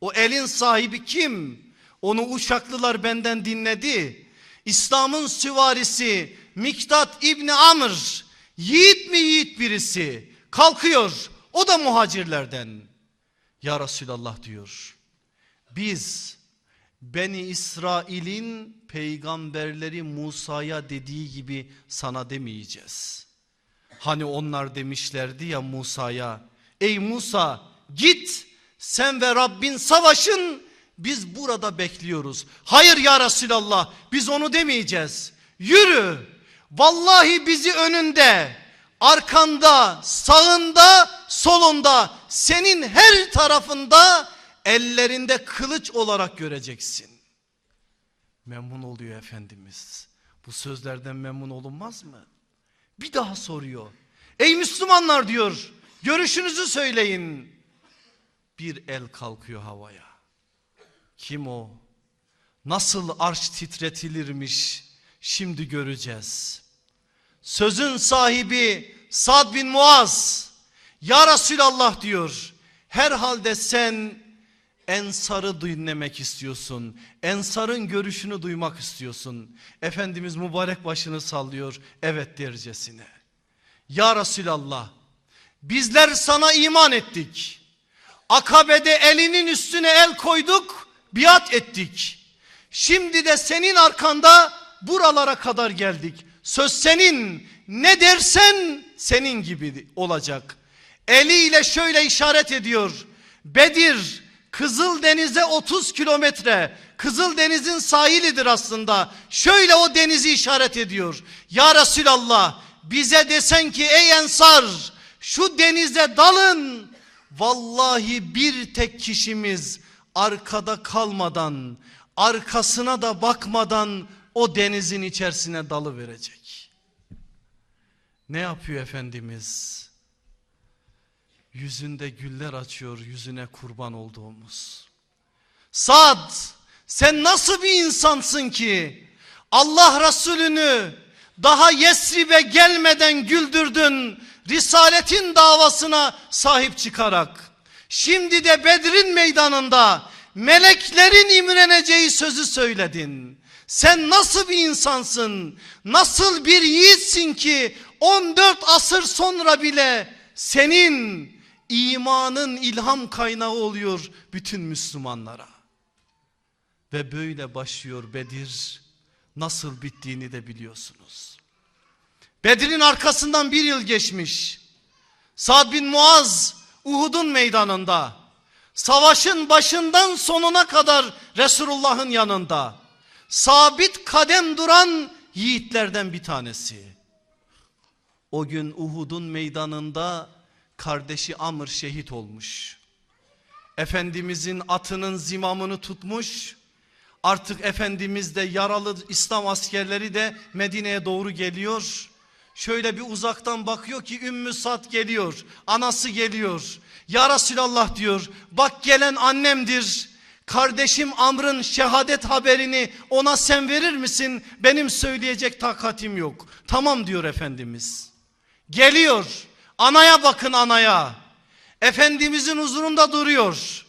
O elin sahibi kim? Onu Uşaklılar benden dinledi. İslam'ın süvarisi Miktat İbni Amr. Yiğit mi yiğit birisi. Kalkıyor. O da muhacirlerden. Ya Resulallah diyor. Biz Beni İsrail'in peygamberleri Musa'ya dediği gibi sana demeyeceğiz. Hani onlar demişlerdi ya Musa'ya ey Musa git sen ve Rabbin savaşın biz burada bekliyoruz. Hayır ya Resulallah biz onu demeyeceğiz. Yürü vallahi bizi önünde arkanda sağında solunda senin her tarafında ellerinde kılıç olarak göreceksin. Memnun oluyor Efendimiz. Bu sözlerden memnun olunmaz mı? Bir daha soruyor. Ey Müslümanlar diyor görüşünüzü söyleyin. Bir el kalkıyor havaya. Kim o? Nasıl arş titretilirmiş şimdi göreceğiz. Sözün sahibi Sad bin Muaz ya Resulallah diyor. Herhalde sen Ensar'ı dinlemek istiyorsun. Ensar'ın görüşünü duymak istiyorsun. Efendimiz mübarek başını sallıyor. Evet dercesine. Ya Resulallah bizler sana iman ettik. Akabe'de elinin üstüne el koyduk. Biat ettik. Şimdi de senin arkanda buralara kadar geldik. Söz senin ne dersen senin gibi olacak. Eliyle şöyle işaret ediyor. Bedir Kızıl Deniz'e 30 kilometre. Kızıl Deniz'in sahilidir aslında. Şöyle o denizi işaret ediyor. Ya Resulallah bize desen ki ey ensar şu denize dalın. Vallahi bir tek kişimiz arkada kalmadan arkasına da bakmadan o denizin içerisine dalı verecek. Ne yapıyor Efendimiz? Yüzünde güller açıyor yüzüne kurban olduğumuz. Sad sen nasıl bir insansın ki Allah Resulünü daha Yesrib'e gelmeden güldürdün. Risaletin davasına sahip çıkarak şimdi de Bedir'in meydanında meleklerin imreneceği sözü söyledin. Sen nasıl bir insansın? Nasıl bir yiğitsin ki 14 asır sonra bile senin imanın ilham kaynağı oluyor bütün Müslümanlara. Ve böyle başlıyor Bedir. Nasıl bittiğini de biliyorsunuz. Bedir'in arkasından bir yıl geçmiş. Sa'd bin Muaz Uhud'un meydanında. Savaşın başından sonuna kadar Resulullah'ın yanında. Sabit kadem duran yiğitlerden bir tanesi. O gün Uhud'un meydanında kardeşi Amr şehit olmuş. Efendimizin atının zimamını tutmuş. Artık Efendimiz de yaralı İslam askerleri de Medine'ye doğru geliyor. Şöyle bir uzaktan bakıyor ki Ümmü Sad geliyor. Anası geliyor. Ya Resulallah diyor. Bak gelen annemdir. Kardeşim Amr'ın şehadet haberini ona sen verir misin? Benim söyleyecek takatim yok. Tamam diyor Efendimiz. Geliyor. Anaya bakın anaya. Efendimizin huzurunda duruyor.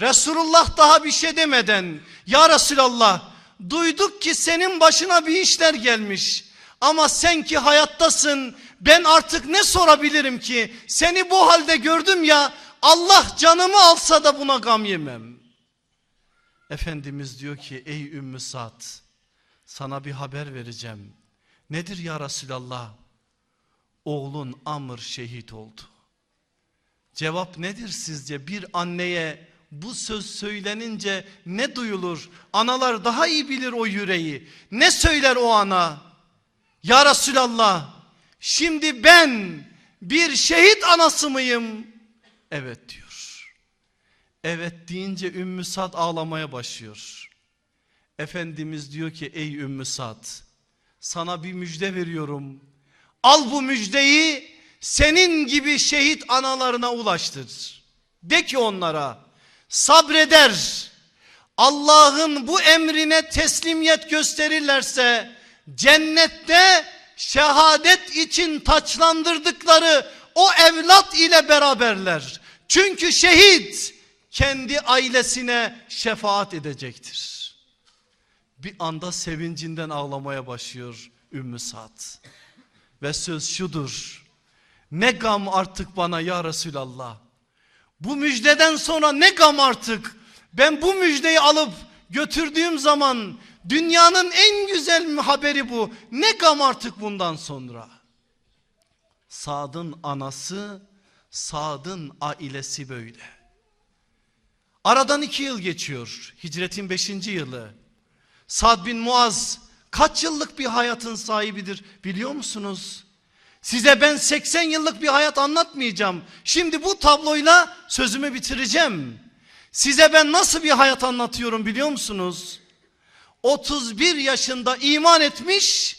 Resulullah daha bir şey demeden ya Resulallah duyduk ki senin başına bir işler gelmiş. Ama sen ki hayattasın ben artık ne sorabilirim ki seni bu halde gördüm ya Allah canımı alsa da buna gam yemem. Efendimiz diyor ki ey Ümmü Sa'd sana bir haber vereceğim. Nedir ya Resulallah? Oğlun Amr şehit oldu. Cevap nedir sizce? Bir anneye bu söz söylenince ne duyulur? Analar daha iyi bilir o yüreği. Ne söyler o ana? Ya Resulallah şimdi ben bir şehit anası mıyım? Evet diyor. Evet deyince Ümmü Sad ağlamaya başlıyor. Efendimiz diyor ki ey Ümmü Sad sana bir müjde veriyorum. Al bu müjdeyi senin gibi şehit analarına ulaştır. De ki onlara sabreder. Allah'ın bu emrine teslimiyet gösterirlerse cennette şehadet için taçlandırdıkları o evlat ile beraberler. Çünkü şehit kendi ailesine şefaat edecektir. Bir anda sevincinden ağlamaya başlıyor Ümmü Sa'd. Ve söz şudur. Ne gam artık bana ya Resulallah. Bu müjdeden sonra ne gam artık. Ben bu müjdeyi alıp götürdüğüm zaman dünyanın en güzel haberi bu. Ne gam artık bundan sonra. Sad'ın anası, Sad'ın ailesi böyle. Aradan iki yıl geçiyor. Hicretin beşinci yılı. Sad bin Muaz kaç yıllık bir hayatın sahibidir biliyor musunuz? Size ben 80 yıllık bir hayat anlatmayacağım. Şimdi bu tabloyla sözümü bitireceğim. Size ben nasıl bir hayat anlatıyorum biliyor musunuz? 31 yaşında iman etmiş,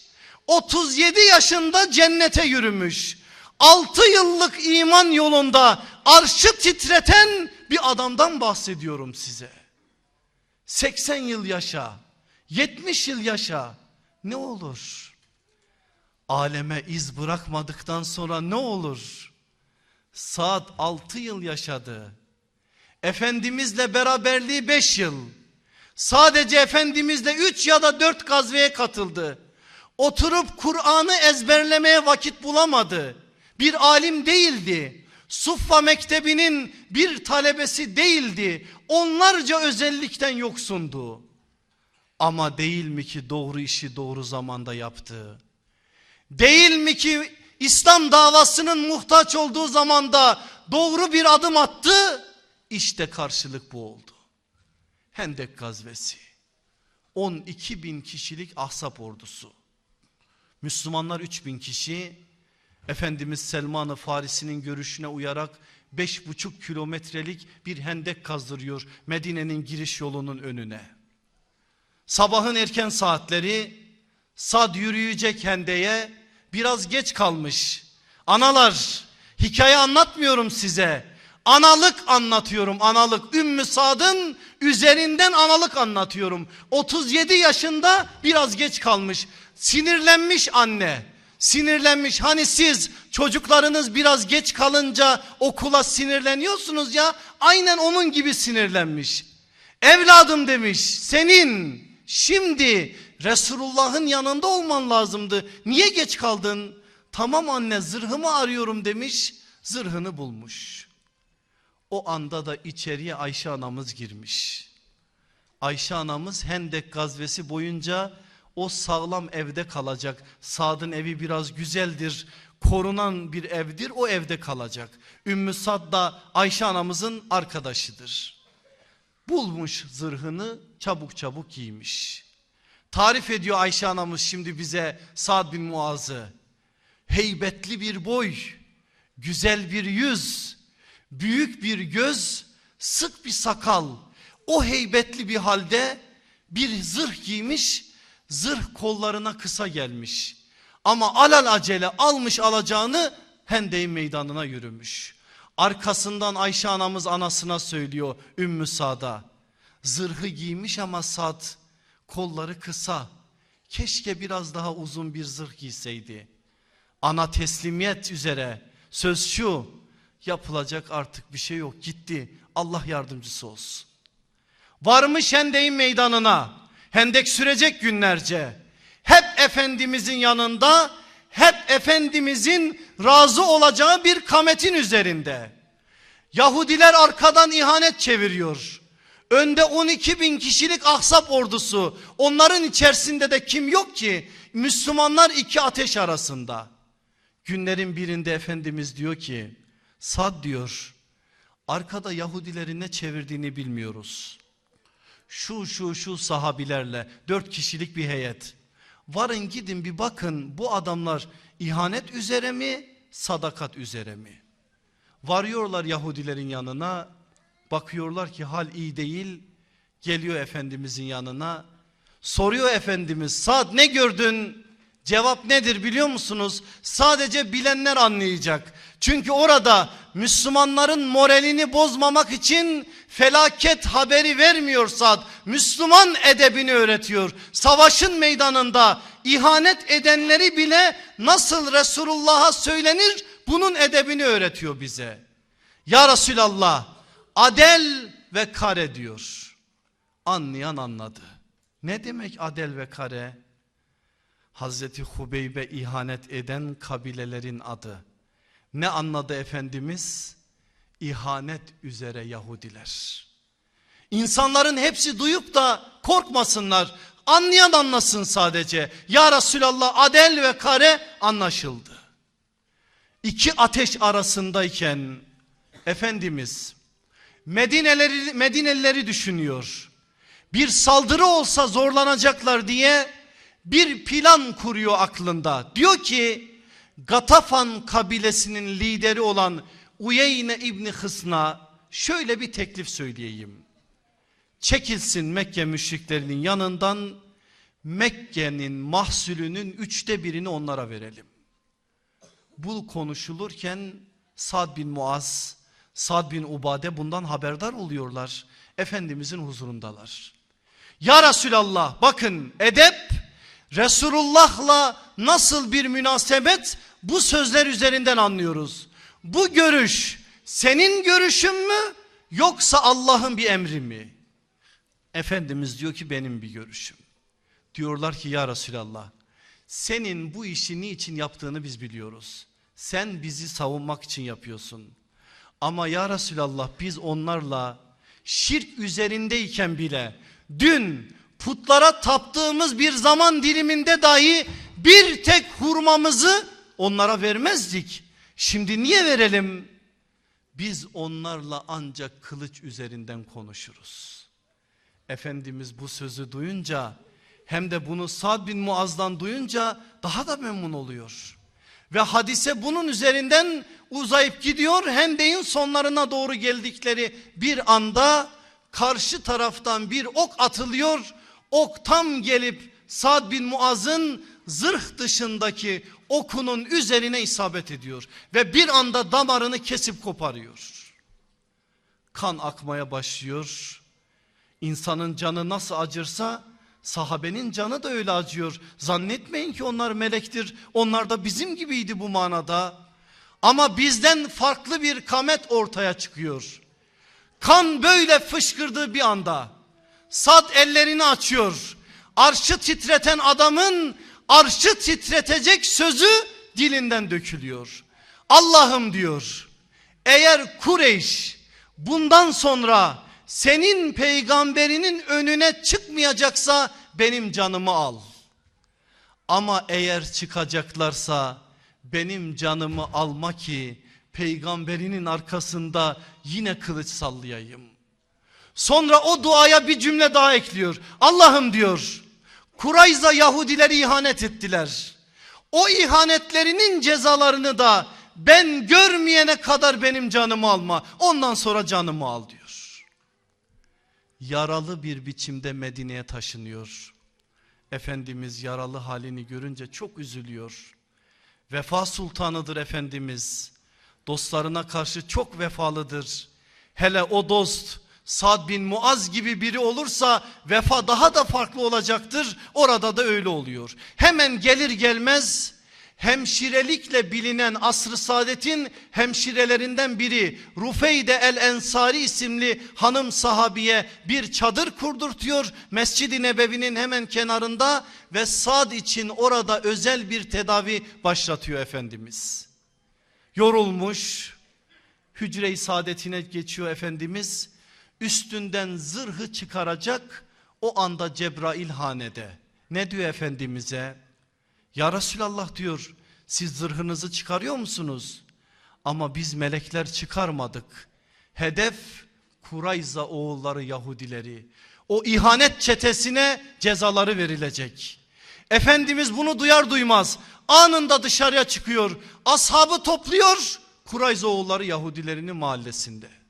37 yaşında cennete yürümüş. 6 yıllık iman yolunda arşı titreten bir adamdan bahsediyorum size. 80 yıl yaşa, 70 yıl yaşa ne olur? Aleme iz bırakmadıktan sonra ne olur? Saat 6 yıl yaşadı. Efendimizle beraberliği 5 yıl. Sadece Efendimizle 3 ya da 4 gazveye katıldı. Oturup Kur'an'ı ezberlemeye vakit bulamadı. Bir alim değildi. Suffa mektebinin bir talebesi değildi. Onlarca özellikten yoksundu. Ama değil mi ki doğru işi doğru zamanda yaptı? Değil mi ki İslam davasının muhtaç olduğu zamanda doğru bir adım attı? İşte karşılık bu oldu. Hendek gazvesi. 12 bin kişilik ahsap ordusu. Müslümanlar 3 bin kişi. Efendimiz Selman-ı Farisi'nin görüşüne uyarak 5,5 kilometrelik bir hendek kazdırıyor Medine'nin giriş yolunun önüne. Sabahın erken saatleri Sad yürüyecek hendeye biraz geç kalmış. Analar hikaye anlatmıyorum size. Analık anlatıyorum analık. Ümmü Sad'ın üzerinden analık anlatıyorum. 37 yaşında biraz geç kalmış. Sinirlenmiş anne. Sinirlenmiş hani siz Çocuklarınız biraz geç kalınca okula sinirleniyorsunuz ya aynen onun gibi sinirlenmiş. Evladım demiş senin şimdi Resulullah'ın yanında olman lazımdı. Niye geç kaldın? Tamam anne zırhımı arıyorum demiş zırhını bulmuş. O anda da içeriye Ayşe anamız girmiş. Ayşe anamız Hendek gazvesi boyunca o sağlam evde kalacak. Sad'ın evi biraz güzeldir. Korunan bir evdir o evde kalacak. Ümmü Sad da Ayşe anamızın arkadaşıdır. Bulmuş zırhını çabuk çabuk giymiş. Tarif ediyor Ayşe anamız şimdi bize Sad bin Muaz'ı. Heybetli bir boy, güzel bir yüz, büyük bir göz, sık bir sakal. O heybetli bir halde bir zırh giymiş, zırh kollarına kısa gelmiş. Ama alal acele almış alacağını Hendeyn meydanına yürümüş. Arkasından Ayşe anamız anasına söylüyor Ümmü Sad'a. Zırhı giymiş ama Sad kolları kısa. Keşke biraz daha uzun bir zırh giyseydi. Ana teslimiyet üzere söz şu yapılacak artık bir şey yok gitti Allah yardımcısı olsun. Varmış Hendek'in meydanına Hendek sürecek günlerce hep Efendimizin yanında hep Efendimizin razı olacağı bir kametin üzerinde. Yahudiler arkadan ihanet çeviriyor. Önde 12 bin kişilik ahsap ordusu. Onların içerisinde de kim yok ki? Müslümanlar iki ateş arasında. Günlerin birinde Efendimiz diyor ki Sad diyor arkada Yahudilerin ne çevirdiğini bilmiyoruz. Şu şu şu sahabilerle dört kişilik bir heyet. Varın gidin bir bakın bu adamlar ihanet üzere mi sadakat üzere mi? Varıyorlar Yahudilerin yanına bakıyorlar ki hal iyi değil geliyor Efendimizin yanına soruyor Efendimiz Sad ne gördün cevap nedir biliyor musunuz sadece bilenler anlayacak çünkü orada Müslümanların moralini bozmamak için felaket haberi vermiyor Sad Müslüman edebini öğretiyor savaşın meydanında ihanet edenleri bile nasıl Resulullah'a söylenir bunun edebini öğretiyor bize ya Resulallah adel ve kare diyor. Anlayan anladı. Ne demek adel ve kare? Hazreti Hubeybe ihanet eden kabilelerin adı. Ne anladı Efendimiz? İhanet üzere Yahudiler. İnsanların hepsi duyup da korkmasınlar. Anlayan anlasın sadece. Ya Resulallah adel ve kare anlaşıldı. İki ateş arasındayken Efendimiz Medineleri, Medinelileri düşünüyor. Bir saldırı olsa zorlanacaklar diye bir plan kuruyor aklında. Diyor ki Gatafan kabilesinin lideri olan Uyeyne İbni Hısna şöyle bir teklif söyleyeyim. Çekilsin Mekke müşriklerinin yanından Mekke'nin mahsulünün üçte birini onlara verelim. Bu konuşulurken Sad bin Muaz Sad bin Ubade bundan haberdar oluyorlar. Efendimizin huzurundalar. Ya Resulallah bakın edep Resulullah'la nasıl bir münasebet bu sözler üzerinden anlıyoruz. Bu görüş senin görüşün mü yoksa Allah'ın bir emri mi? Efendimiz diyor ki benim bir görüşüm. Diyorlar ki ya Resulallah senin bu işi niçin yaptığını biz biliyoruz. Sen bizi savunmak için yapıyorsun. Ama ya Resulallah biz onlarla şirk üzerindeyken bile dün putlara taptığımız bir zaman diliminde dahi bir tek hurmamızı onlara vermezdik. Şimdi niye verelim? Biz onlarla ancak kılıç üzerinden konuşuruz. Efendimiz bu sözü duyunca hem de bunu Sad bin Muaz'dan duyunca daha da memnun oluyor. Ve hadise bunun üzerinden uzayıp gidiyor. Hendeyin sonlarına doğru geldikleri bir anda karşı taraftan bir ok atılıyor. Ok tam gelip Sad bin Muaz'ın zırh dışındaki okunun üzerine isabet ediyor. Ve bir anda damarını kesip koparıyor. Kan akmaya başlıyor. İnsanın canı nasıl acırsa Sahabenin canı da öyle acıyor. Zannetmeyin ki onlar melektir. Onlar da bizim gibiydi bu manada. Ama bizden farklı bir kamet ortaya çıkıyor. Kan böyle fışkırdığı bir anda Sad ellerini açıyor. Arşı titreten adamın arşı titretecek sözü dilinden dökülüyor. Allah'ım diyor. Eğer Kureyş bundan sonra senin peygamberinin önüne çıkmayacaksa benim canımı al. Ama eğer çıkacaklarsa benim canımı alma ki peygamberinin arkasında yine kılıç sallayayım. Sonra o duaya bir cümle daha ekliyor. Allah'ım diyor Kurayza Yahudileri ihanet ettiler. O ihanetlerinin cezalarını da ben görmeyene kadar benim canımı alma. Ondan sonra canımı al diyor. Yaralı bir biçimde Medine'ye taşınıyor. Efendimiz yaralı halini görünce çok üzülüyor. Vefa sultanıdır Efendimiz. Dostlarına karşı çok vefalıdır. Hele o dost Sad bin Muaz gibi biri olursa vefa daha da farklı olacaktır. Orada da öyle oluyor. Hemen gelir gelmez hemşirelikle bilinen asr-ı saadetin hemşirelerinden biri Rufeyde el Ensari isimli hanım sahabiye bir çadır kurdurtuyor. Mescid-i Nebevi'nin hemen kenarında ve Sad için orada özel bir tedavi başlatıyor Efendimiz. Yorulmuş hücre-i saadetine geçiyor Efendimiz üstünden zırhı çıkaracak o anda Cebrail hanede. Ne diyor Efendimiz'e? Ya Resulallah diyor siz zırhınızı çıkarıyor musunuz? Ama biz melekler çıkarmadık. Hedef Kurayza oğulları Yahudileri. O ihanet çetesine cezaları verilecek. Efendimiz bunu duyar duymaz anında dışarıya çıkıyor. Ashabı topluyor Kurayza oğulları Yahudilerinin mahallesinde.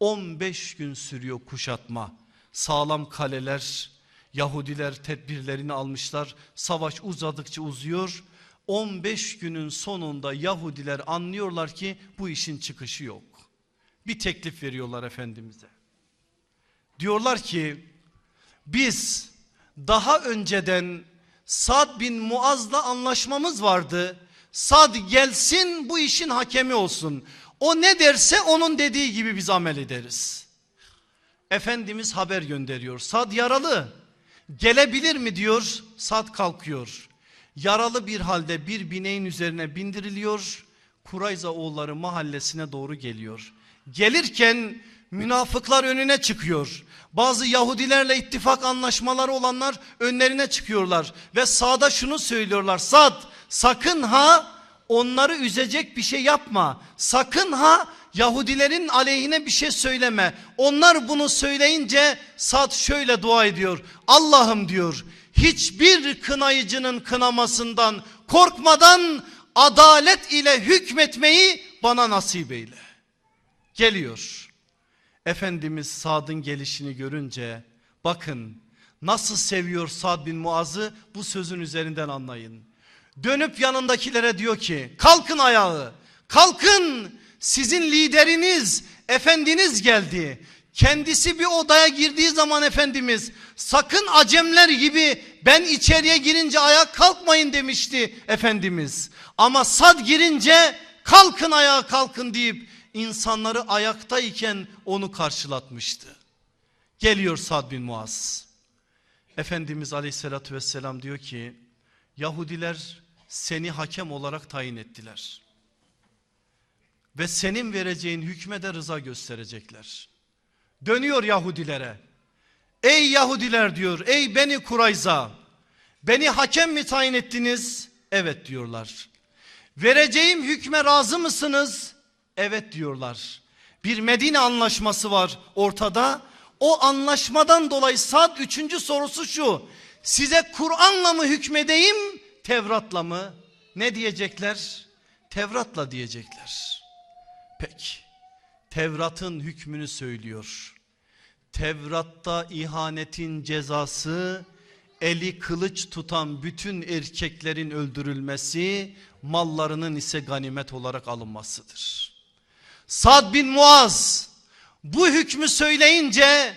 15 gün sürüyor kuşatma. Sağlam kaleler, Yahudiler tedbirlerini almışlar. Savaş uzadıkça uzuyor. 15 günün sonunda Yahudiler anlıyorlar ki bu işin çıkışı yok. Bir teklif veriyorlar Efendimiz'e. Diyorlar ki biz daha önceden Sad bin Muaz'la anlaşmamız vardı. Sad gelsin bu işin hakemi olsun. O ne derse onun dediği gibi biz amel ederiz. Efendimiz haber gönderiyor. Sad yaralı. Gelebilir mi diyor. Sad kalkıyor. Yaralı bir halde bir bineğin üzerine bindiriliyor. Kurayza oğulları mahallesine doğru geliyor. Gelirken münafıklar önüne çıkıyor. Bazı Yahudilerle ittifak anlaşmaları olanlar önlerine çıkıyorlar. Ve sağda şunu söylüyorlar. Sad sakın ha onları üzecek bir şey yapma. Sakın ha Yahudilerin aleyhine bir şey söyleme. Onlar bunu söyleyince Sad şöyle dua ediyor. Allah'ım diyor hiçbir kınayıcının kınamasından korkmadan adalet ile hükmetmeyi bana nasip eyle. Geliyor. Efendimiz Sad'ın gelişini görünce bakın nasıl seviyor Sad bin Muaz'ı bu sözün üzerinden anlayın. Dönüp yanındakilere diyor ki kalkın ayağı kalkın sizin lideriniz efendiniz geldi. Kendisi bir odaya girdiği zaman Efendimiz sakın acemler gibi ben içeriye girince ayağa kalkmayın demişti Efendimiz. Ama sad girince kalkın ayağa kalkın deyip insanları ayaktayken onu karşılatmıştı. Geliyor Sad bin Muaz. Efendimiz aleyhissalatü vesselam diyor ki Yahudiler seni hakem olarak tayin ettiler. Ve senin vereceğin hükme de rıza gösterecekler. Dönüyor Yahudilere. Ey Yahudiler diyor ey beni Kurayza beni hakem mi tayin ettiniz? Evet diyorlar. Vereceğim hükme razı mısınız? Evet diyorlar. Bir Medine anlaşması var ortada. O anlaşmadan dolayı saat üçüncü sorusu şu. Size Kur'an'la mı hükmedeyim Tevrat'la mı? Ne diyecekler? Tevrat'la diyecekler. Peki. Tevrat'ın hükmünü söylüyor. Tevrat'ta ihanetin cezası eli kılıç tutan bütün erkeklerin öldürülmesi, mallarının ise ganimet olarak alınmasıdır. Sad bin Muaz bu hükmü söyleyince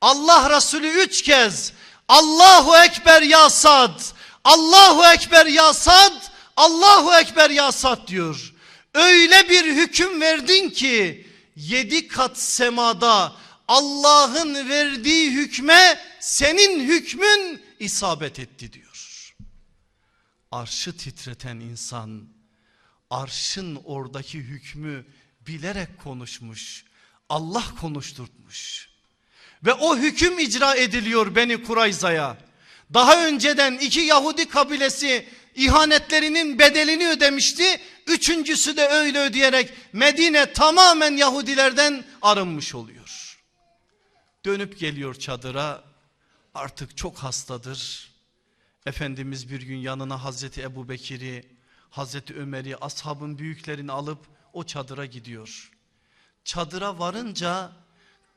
Allah Resulü üç kez Allahu Ekber ya Sad, Allahu Ekber ya Sad, Allahu Ekber ya Sad diyor. Öyle bir hüküm verdin ki yedi kat semada Allah'ın verdiği hükme senin hükmün isabet etti diyor. Arşı titreten insan arşın oradaki hükmü bilerek konuşmuş. Allah konuşturmuş. Ve o hüküm icra ediliyor Beni Kurayza'ya. Daha önceden iki Yahudi kabilesi ihanetlerinin bedelini ödemişti. Üçüncüsü de öyle ödeyerek Medine tamamen Yahudilerden arınmış oluyor. Dönüp geliyor çadıra artık çok hastadır. Efendimiz bir gün yanına Hazreti Ebu Bekir'i, Hazreti Ömer'i, ashabın büyüklerini alıp o çadıra gidiyor. Çadıra varınca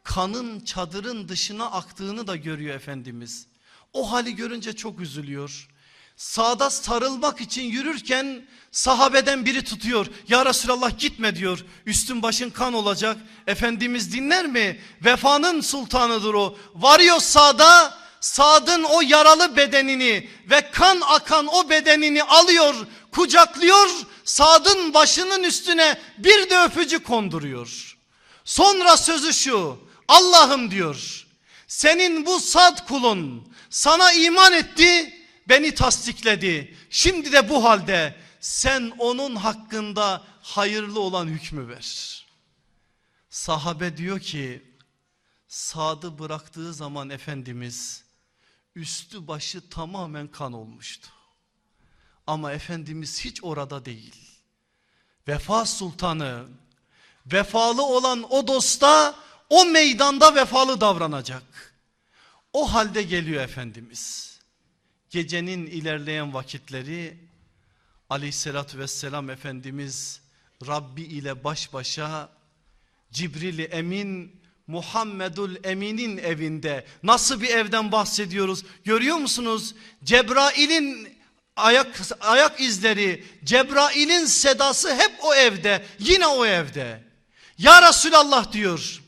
kanın çadırın dışına aktığını da görüyor Efendimiz. O hali görünce çok üzülüyor. Sağda sarılmak için yürürken sahabeden biri tutuyor. Ya Resulallah gitme diyor. Üstün başın kan olacak. Efendimiz dinler mi? Vefanın sultanıdır o. Varıyor sağda Sad'ın o yaralı bedenini ve kan akan o bedenini alıyor, kucaklıyor. Sad'ın başının üstüne bir de öpücü konduruyor. Sonra sözü şu. Allah'ım diyor. Senin bu sad kulun sana iman etti, beni tasdikledi. Şimdi de bu halde sen onun hakkında hayırlı olan hükmü ver. Sahabe diyor ki Sad'ı bıraktığı zaman Efendimiz üstü başı tamamen kan olmuştu. Ama Efendimiz hiç orada değil. Vefa sultanı, vefalı olan o dosta o meydanda vefalı davranacak. O halde geliyor Efendimiz. Gecenin ilerleyen vakitleri aleyhissalatü vesselam Efendimiz Rabbi ile baş başa Cibril-i Emin Muhammedul Emin'in evinde nasıl bir evden bahsediyoruz görüyor musunuz? Cebrail'in ayak, ayak izleri Cebrail'in sedası hep o evde yine o evde. Ya Resulallah diyor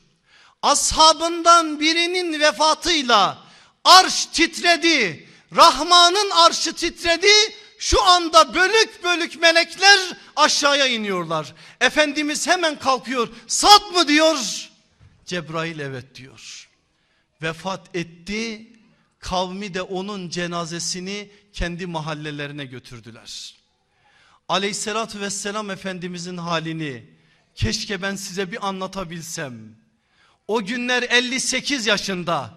ashabından birinin vefatıyla arş titredi. Rahman'ın arşı titredi. Şu anda bölük bölük melekler aşağıya iniyorlar. Efendimiz hemen kalkıyor. Sad mı diyor? Cebrail evet diyor. Vefat etti. Kavmi de onun cenazesini kendi mahallelerine götürdüler. Aleyhissalatü vesselam Efendimizin halini keşke ben size bir anlatabilsem. O günler 58 yaşında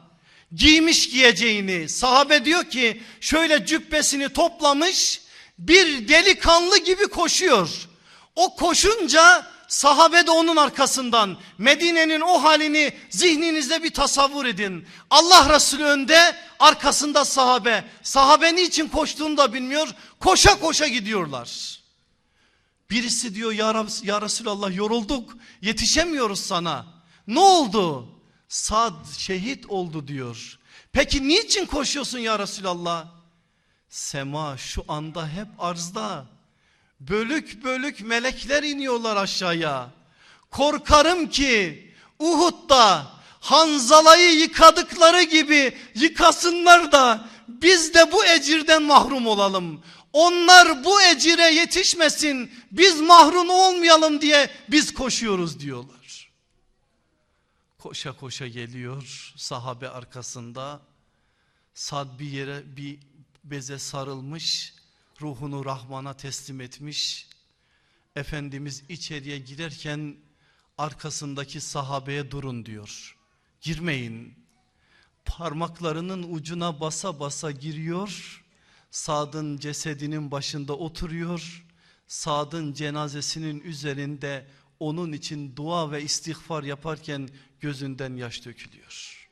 giymiş giyeceğini sahabe diyor ki şöyle cübbesini toplamış bir delikanlı gibi koşuyor. O koşunca sahabe de onun arkasından Medine'nin o halini zihninizde bir tasavvur edin. Allah Resulü önde arkasında sahabe. Sahabe niçin koştuğunu da bilmiyor koşa koşa gidiyorlar. Birisi diyor ya, Rab, ya Resulallah yorulduk yetişemiyoruz sana. Ne oldu? Sad şehit oldu diyor. Peki niçin koşuyorsun ya Resulallah? Sema şu anda hep arzda. Bölük bölük melekler iniyorlar aşağıya. Korkarım ki Uhud'da Hanzala'yı yıkadıkları gibi yıkasınlar da biz de bu ecirden mahrum olalım. Onlar bu ecire yetişmesin biz mahrum olmayalım diye biz koşuyoruz diyorlar. Koşa koşa geliyor sahabe arkasında. Sad bir yere bir beze sarılmış ruhunu Rahman'a teslim etmiş. Efendimiz içeriye girerken arkasındaki sahabeye durun diyor. Girmeyin. Parmaklarının ucuna basa basa giriyor. Sad'ın cesedinin başında oturuyor. Sad'ın cenazesinin üzerinde onun için dua ve istiğfar yaparken gözünden yaş dökülüyor.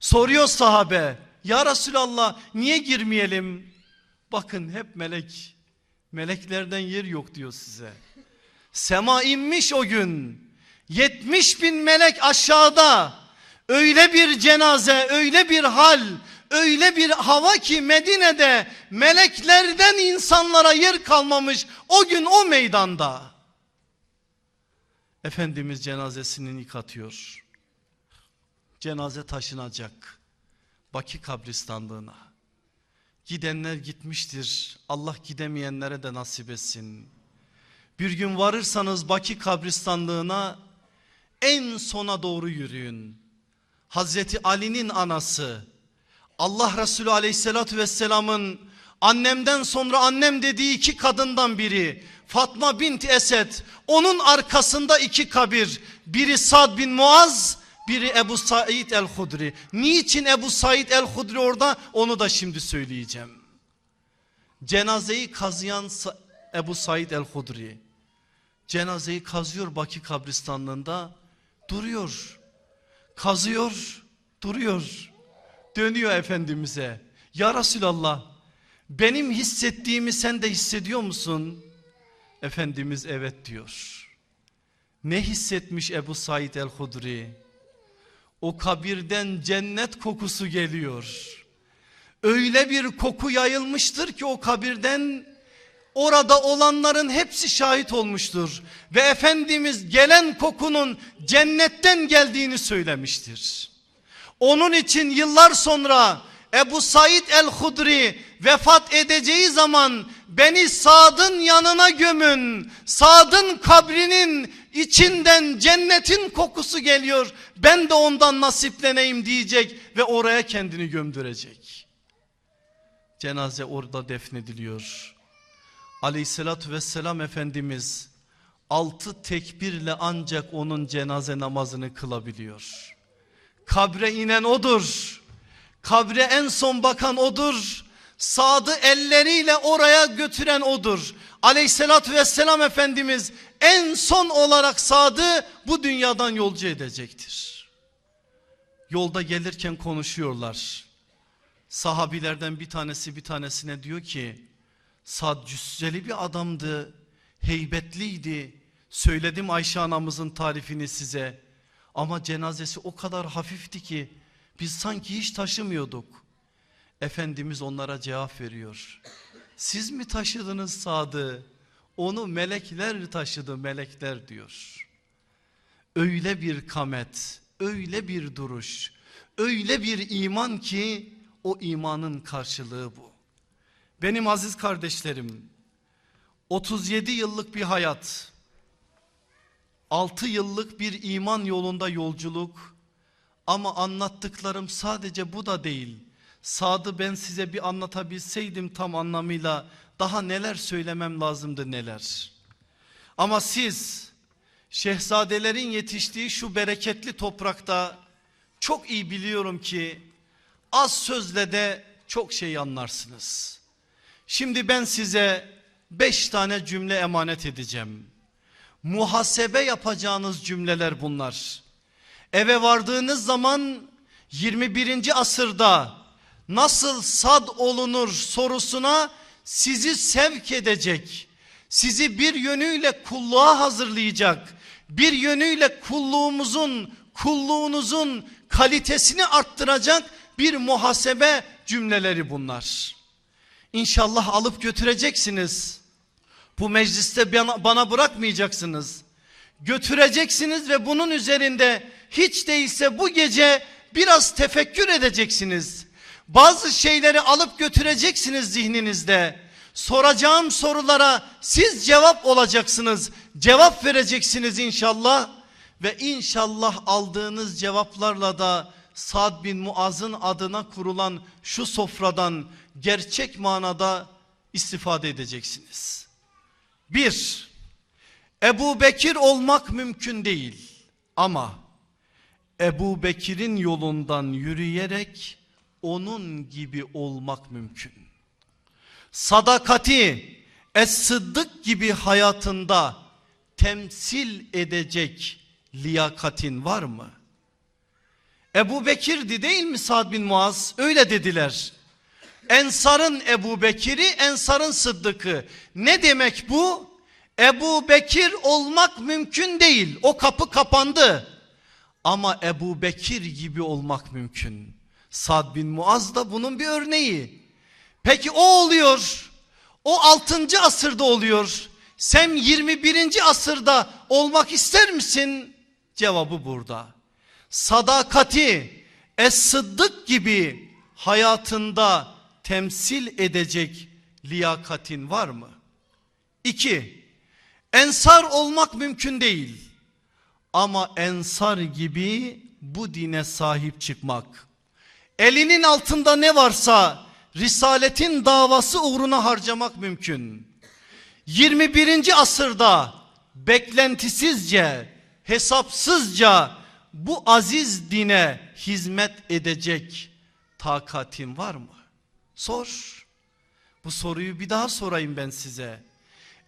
Soruyor sahabe ya Resulallah niye girmeyelim? Bakın hep melek. Meleklerden yer yok diyor size. Sema inmiş o gün. 70 bin melek aşağıda. Öyle bir cenaze, öyle bir hal, öyle bir hava ki Medine'de meleklerden insanlara yer kalmamış o gün o meydanda. Efendimiz cenazesini yıkatıyor. Cenaze taşınacak. Baki kabristanlığına. Gidenler gitmiştir. Allah gidemeyenlere de nasip etsin. Bir gün varırsanız Baki kabristanlığına en sona doğru yürüyün. Hazreti Ali'nin anası Allah Resulü aleyhissalatü vesselamın annemden sonra annem dediği iki kadından biri Fatma bint Esed onun arkasında iki kabir biri Sad bin Muaz biri Ebu Said el-Hudri. Niçin Ebu Said el-Hudri orada onu da şimdi söyleyeceğim. Cenazeyi kazıyan Ebu Said el-Hudri cenazeyi kazıyor Baki kabristanlığında duruyor. Kazıyor duruyor. Dönüyor Efendimiz'e. Ya Resulallah benim hissettiğimi sen de hissediyor musun? Efendimiz evet diyor. Ne hissetmiş Ebu Said el-Hudri? O kabirden cennet kokusu geliyor. Öyle bir koku yayılmıştır ki o kabirden orada olanların hepsi şahit olmuştur. Ve Efendimiz gelen kokunun cennetten geldiğini söylemiştir. Onun için yıllar sonra Ebu Said el-Hudri vefat edeceği zaman beni Sad'ın yanına gömün. Sad'ın kabrinin içinden cennetin kokusu geliyor. Ben de ondan nasipleneyim diyecek ve oraya kendini gömdürecek. Cenaze orada defnediliyor. Aleyhissalatü vesselam Efendimiz altı tekbirle ancak onun cenaze namazını kılabiliyor. Kabre inen odur. Kabre en son bakan odur. Sadı elleriyle oraya götüren odur. Aleyhissalatü vesselam Efendimiz en son olarak Sadı bu dünyadan yolcu edecektir. Yolda gelirken konuşuyorlar. Sahabilerden bir tanesi bir tanesine diyor ki Sad cüsseli bir adamdı, heybetliydi. Söyledim Ayşe anamızın tarifini size. Ama cenazesi o kadar hafifti ki biz sanki hiç taşımıyorduk. Efendimiz onlara cevap veriyor. Siz mi taşıdınız Sad'ı? Onu melekler taşıdı melekler diyor. Öyle bir kamet, öyle bir duruş, öyle bir iman ki o imanın karşılığı bu. Benim aziz kardeşlerim 37 yıllık bir hayat 6 yıllık bir iman yolunda yolculuk ama anlattıklarım sadece bu da değil. Sadı ben size bir anlatabilseydim tam anlamıyla daha neler söylemem lazımdı neler. Ama siz şehzadelerin yetiştiği şu bereketli toprakta çok iyi biliyorum ki az sözle de çok şey anlarsınız. Şimdi ben size beş tane cümle emanet edeceğim. Muhasebe yapacağınız cümleler bunlar. Eve vardığınız zaman 21. asırda nasıl sad olunur sorusuna sizi sevk edecek. Sizi bir yönüyle kulluğa hazırlayacak. Bir yönüyle kulluğumuzun, kulluğunuzun kalitesini arttıracak bir muhasebe cümleleri bunlar. İnşallah alıp götüreceksiniz. Bu mecliste bana, bırakmayacaksınız. Götüreceksiniz ve bunun üzerinde hiç değilse bu gece biraz tefekkür edeceksiniz. Bazı şeyleri alıp götüreceksiniz zihninizde. Soracağım sorulara siz cevap olacaksınız. Cevap vereceksiniz inşallah. Ve inşallah aldığınız cevaplarla da Sad bin Muaz'ın adına kurulan şu sofradan gerçek manada istifade edeceksiniz. Bir, Ebu Bekir olmak mümkün değil ama Ebu Bekir'in yolundan yürüyerek onun gibi olmak mümkün. Sadakati Es-Sıddık gibi hayatında temsil edecek liyakatin var mı? Ebu Bekir'di değil mi Sad bin Muaz? Öyle dediler. Ensar'ın Ebu Bekir'i, Ensar'ın Sıddık'ı. Ne demek bu? Ebu Bekir olmak mümkün değil. O kapı kapandı. Ama Ebu Bekir gibi olmak mümkün. Sad bin Muaz da bunun bir örneği. Peki o oluyor. O 6. asırda oluyor. Sen 21. asırda olmak ister misin? Cevabı burada. Sadakati Es-Sıddık gibi hayatında temsil edecek liyakatin var mı? İki, Ensar olmak mümkün değil. Ama ensar gibi bu dine sahip çıkmak. Elinin altında ne varsa risaletin davası uğruna harcamak mümkün. 21. asırda beklentisizce, hesapsızca bu aziz dine hizmet edecek takatin var mı? Sor. Bu soruyu bir daha sorayım ben size.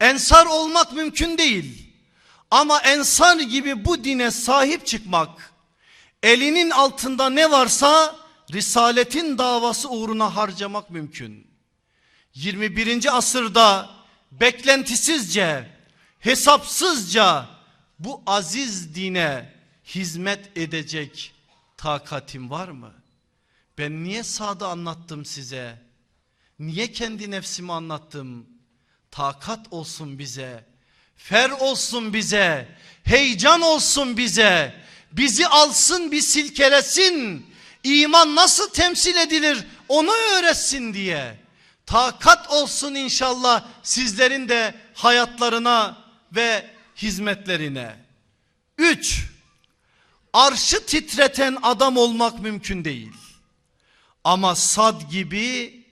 Ensar olmak mümkün değil. Ama ensar gibi bu dine sahip çıkmak, elinin altında ne varsa risaletin davası uğruna harcamak mümkün. 21. asırda beklentisizce, hesapsızca bu aziz dine hizmet edecek takatim var mı? Ben niye sağda anlattım size? Niye kendi nefsimi anlattım? Takat olsun bize. Fer olsun bize. Heyecan olsun bize. Bizi alsın bir silkelesin. İman nasıl temsil edilir onu öğretsin diye. Takat olsun inşallah sizlerin de hayatlarına ve hizmetlerine. Üç, arşı titreten adam olmak mümkün değil. Ama Sad gibi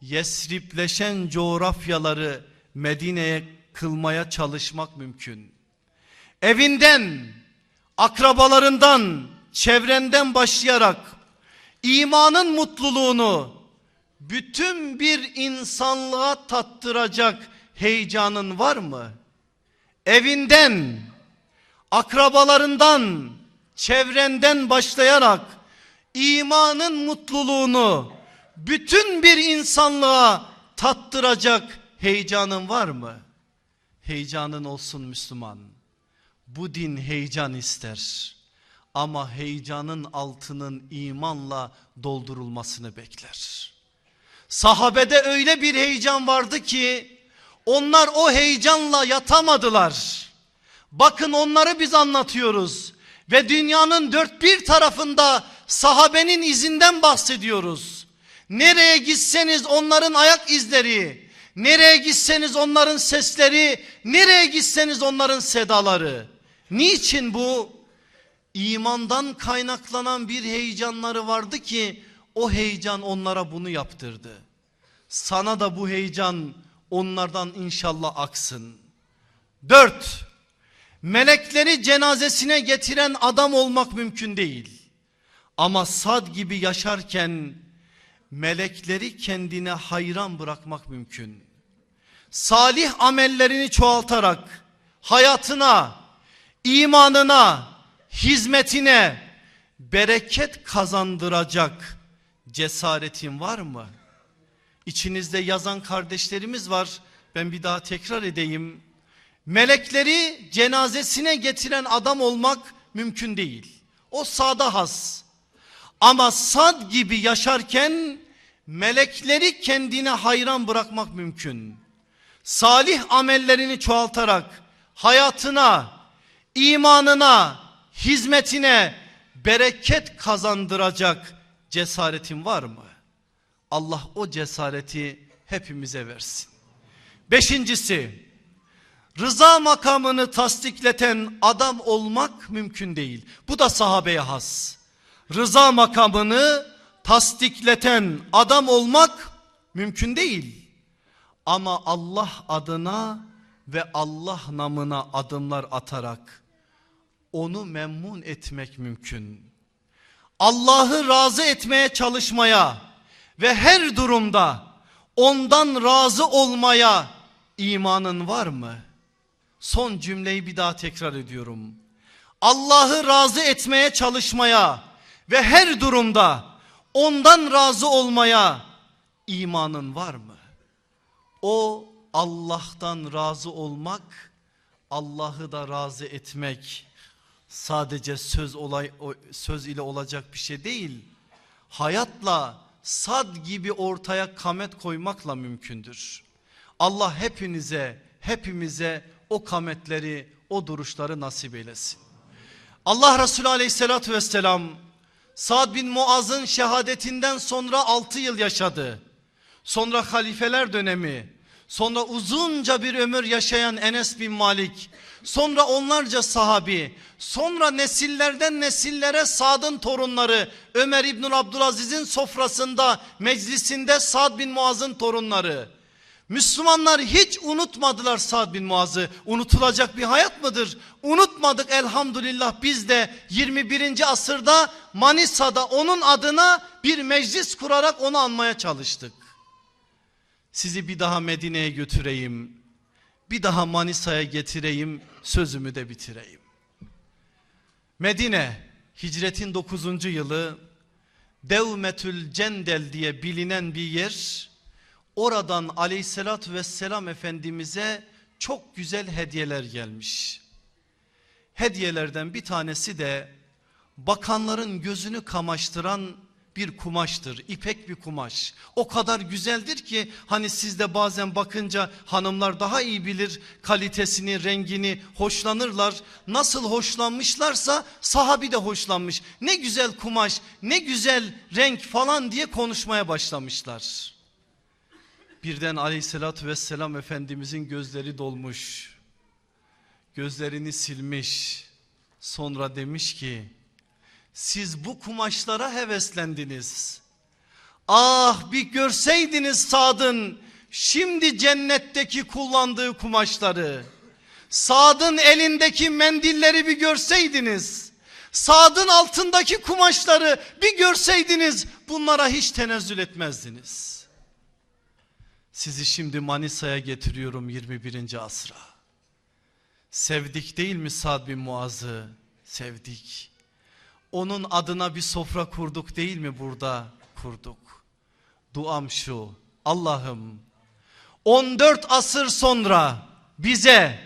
Yesripleşen coğrafyaları Medine'ye kılmaya çalışmak mümkün. Evinden, akrabalarından, çevrenden başlayarak imanın mutluluğunu bütün bir insanlığa tattıracak heyecanın var mı? Evinden, akrabalarından, çevrenden başlayarak imanın mutluluğunu bütün bir insanlığa tattıracak heyecanın var mı? Heyecanın olsun Müslüman. Bu din heyecan ister. Ama heyecanın altının imanla doldurulmasını bekler. Sahabede öyle bir heyecan vardı ki onlar o heyecanla yatamadılar. Bakın onları biz anlatıyoruz ve dünyanın dört bir tarafında sahabenin izinden bahsediyoruz. Nereye gitseniz onların ayak izleri, nereye gitseniz onların sesleri, nereye gitseniz onların sedaları. Niçin bu? İmandan kaynaklanan bir heyecanları vardı ki o heyecan onlara bunu yaptırdı. Sana da bu heyecan onlardan inşallah aksın. Dört, melekleri cenazesine getiren adam olmak mümkün değil. Ama Sad gibi yaşarken melekleri kendine hayran bırakmak mümkün. Salih amellerini çoğaltarak hayatına, imanına, hizmetine bereket kazandıracak cesaretin var mı? İçinizde yazan kardeşlerimiz var. Ben bir daha tekrar edeyim. Melekleri cenazesine getiren adam olmak mümkün değil. O sağda has. Ama sad gibi yaşarken melekleri kendine hayran bırakmak mümkün. Salih amellerini çoğaltarak hayatına, imanına, hizmetine bereket kazandıracak cesaretin var mı? Allah o cesareti hepimize versin. Beşincisi, rıza makamını tasdikleten adam olmak mümkün değil. Bu da sahabeye has. Rıza makamını tasdikleten adam olmak mümkün değil. Ama Allah adına ve Allah namına adımlar atarak onu memnun etmek mümkün. Allah'ı razı etmeye çalışmaya ve her durumda ondan razı olmaya imanın var mı? Son cümleyi bir daha tekrar ediyorum. Allah'ı razı etmeye çalışmaya ve her durumda ondan razı olmaya imanın var mı? O Allah'tan razı olmak, Allah'ı da razı etmek sadece söz olay söz ile olacak bir şey değil. Hayatla sad gibi ortaya kamet koymakla mümkündür. Allah hepinize, hepimize o kametleri, o duruşları nasip eylesin. Allah Resulü aleyhissalatü vesselam Sa'd bin Muaz'ın şehadetinden sonra 6 yıl yaşadı. Sonra halifeler dönemi, Sonra uzunca bir ömür yaşayan Enes bin Malik. Sonra onlarca sahabi. Sonra nesillerden nesillere Sad'ın torunları. Ömer İbnül Abdülaziz'in sofrasında meclisinde Sad bin Muaz'ın torunları. Müslümanlar hiç unutmadılar Sad bin Muaz'ı. Unutulacak bir hayat mıdır? Unutmadık elhamdülillah biz de 21. asırda Manisa'da onun adına bir meclis kurarak onu anmaya çalıştık. Sizi bir daha Medine'ye götüreyim. Bir daha Manisa'ya getireyim. Sözümü de bitireyim. Medine hicretin 9. yılı Devmetül Cendel diye bilinen bir yer. Oradan aleyhissalatü vesselam efendimize çok güzel hediyeler gelmiş. Hediyelerden bir tanesi de bakanların gözünü kamaştıran bir kumaştır. İpek bir kumaş. O kadar güzeldir ki hani sizde bazen bakınca hanımlar daha iyi bilir kalitesini, rengini, hoşlanırlar. Nasıl hoşlanmışlarsa sahabi de hoşlanmış. Ne güzel kumaş, ne güzel renk falan diye konuşmaya başlamışlar. Birden aleyhissalatü vesselam efendimizin gözleri dolmuş. Gözlerini silmiş. Sonra demiş ki siz bu kumaşlara heveslendiniz. Ah bir görseydiniz Sad'ın şimdi cennetteki kullandığı kumaşları. Sad'ın elindeki mendilleri bir görseydiniz. Sad'ın altındaki kumaşları bir görseydiniz bunlara hiç tenezzül etmezdiniz. Sizi şimdi Manisa'ya getiriyorum 21. asra. Sevdik değil mi Sad bin Muaz'ı? Sevdik. Onun adına bir sofra kurduk değil mi burada? Kurduk. Duam şu. Allah'ım 14 asır sonra bize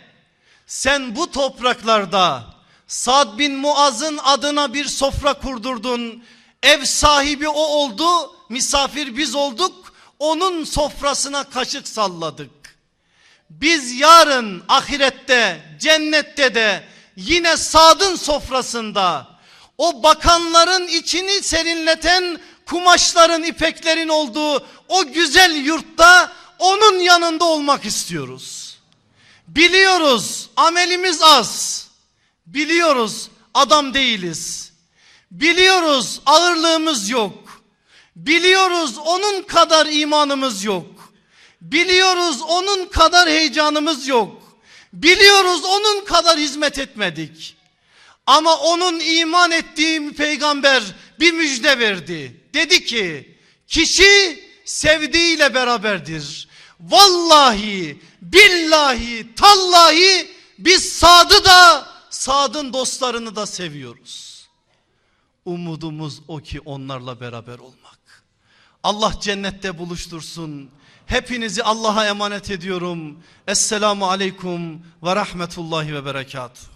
sen bu topraklarda Sad bin Muaz'ın adına bir sofra kurdurdun. Ev sahibi o oldu, misafir biz olduk. Onun sofrasına kaşık salladık. Biz yarın ahirette, cennette de yine Sad'ın sofrasında o bakanların içini serinleten kumaşların, ipeklerin olduğu o güzel yurtta onun yanında olmak istiyoruz. Biliyoruz amelimiz az. Biliyoruz adam değiliz. Biliyoruz ağırlığımız yok. Biliyoruz onun kadar imanımız yok. Biliyoruz onun kadar heyecanımız yok. Biliyoruz onun kadar hizmet etmedik. Ama onun iman ettiği peygamber bir müjde verdi. Dedi ki kişi sevdiğiyle beraberdir. Vallahi billahi tallahi biz Sad'ı da Sad'ın dostlarını da seviyoruz. Umudumuz o ki onlarla beraber olmak. Allah cennette buluştursun. Hepinizi Allah'a emanet ediyorum. Esselamu aleyküm ve rahmetullahi ve berekatuhu.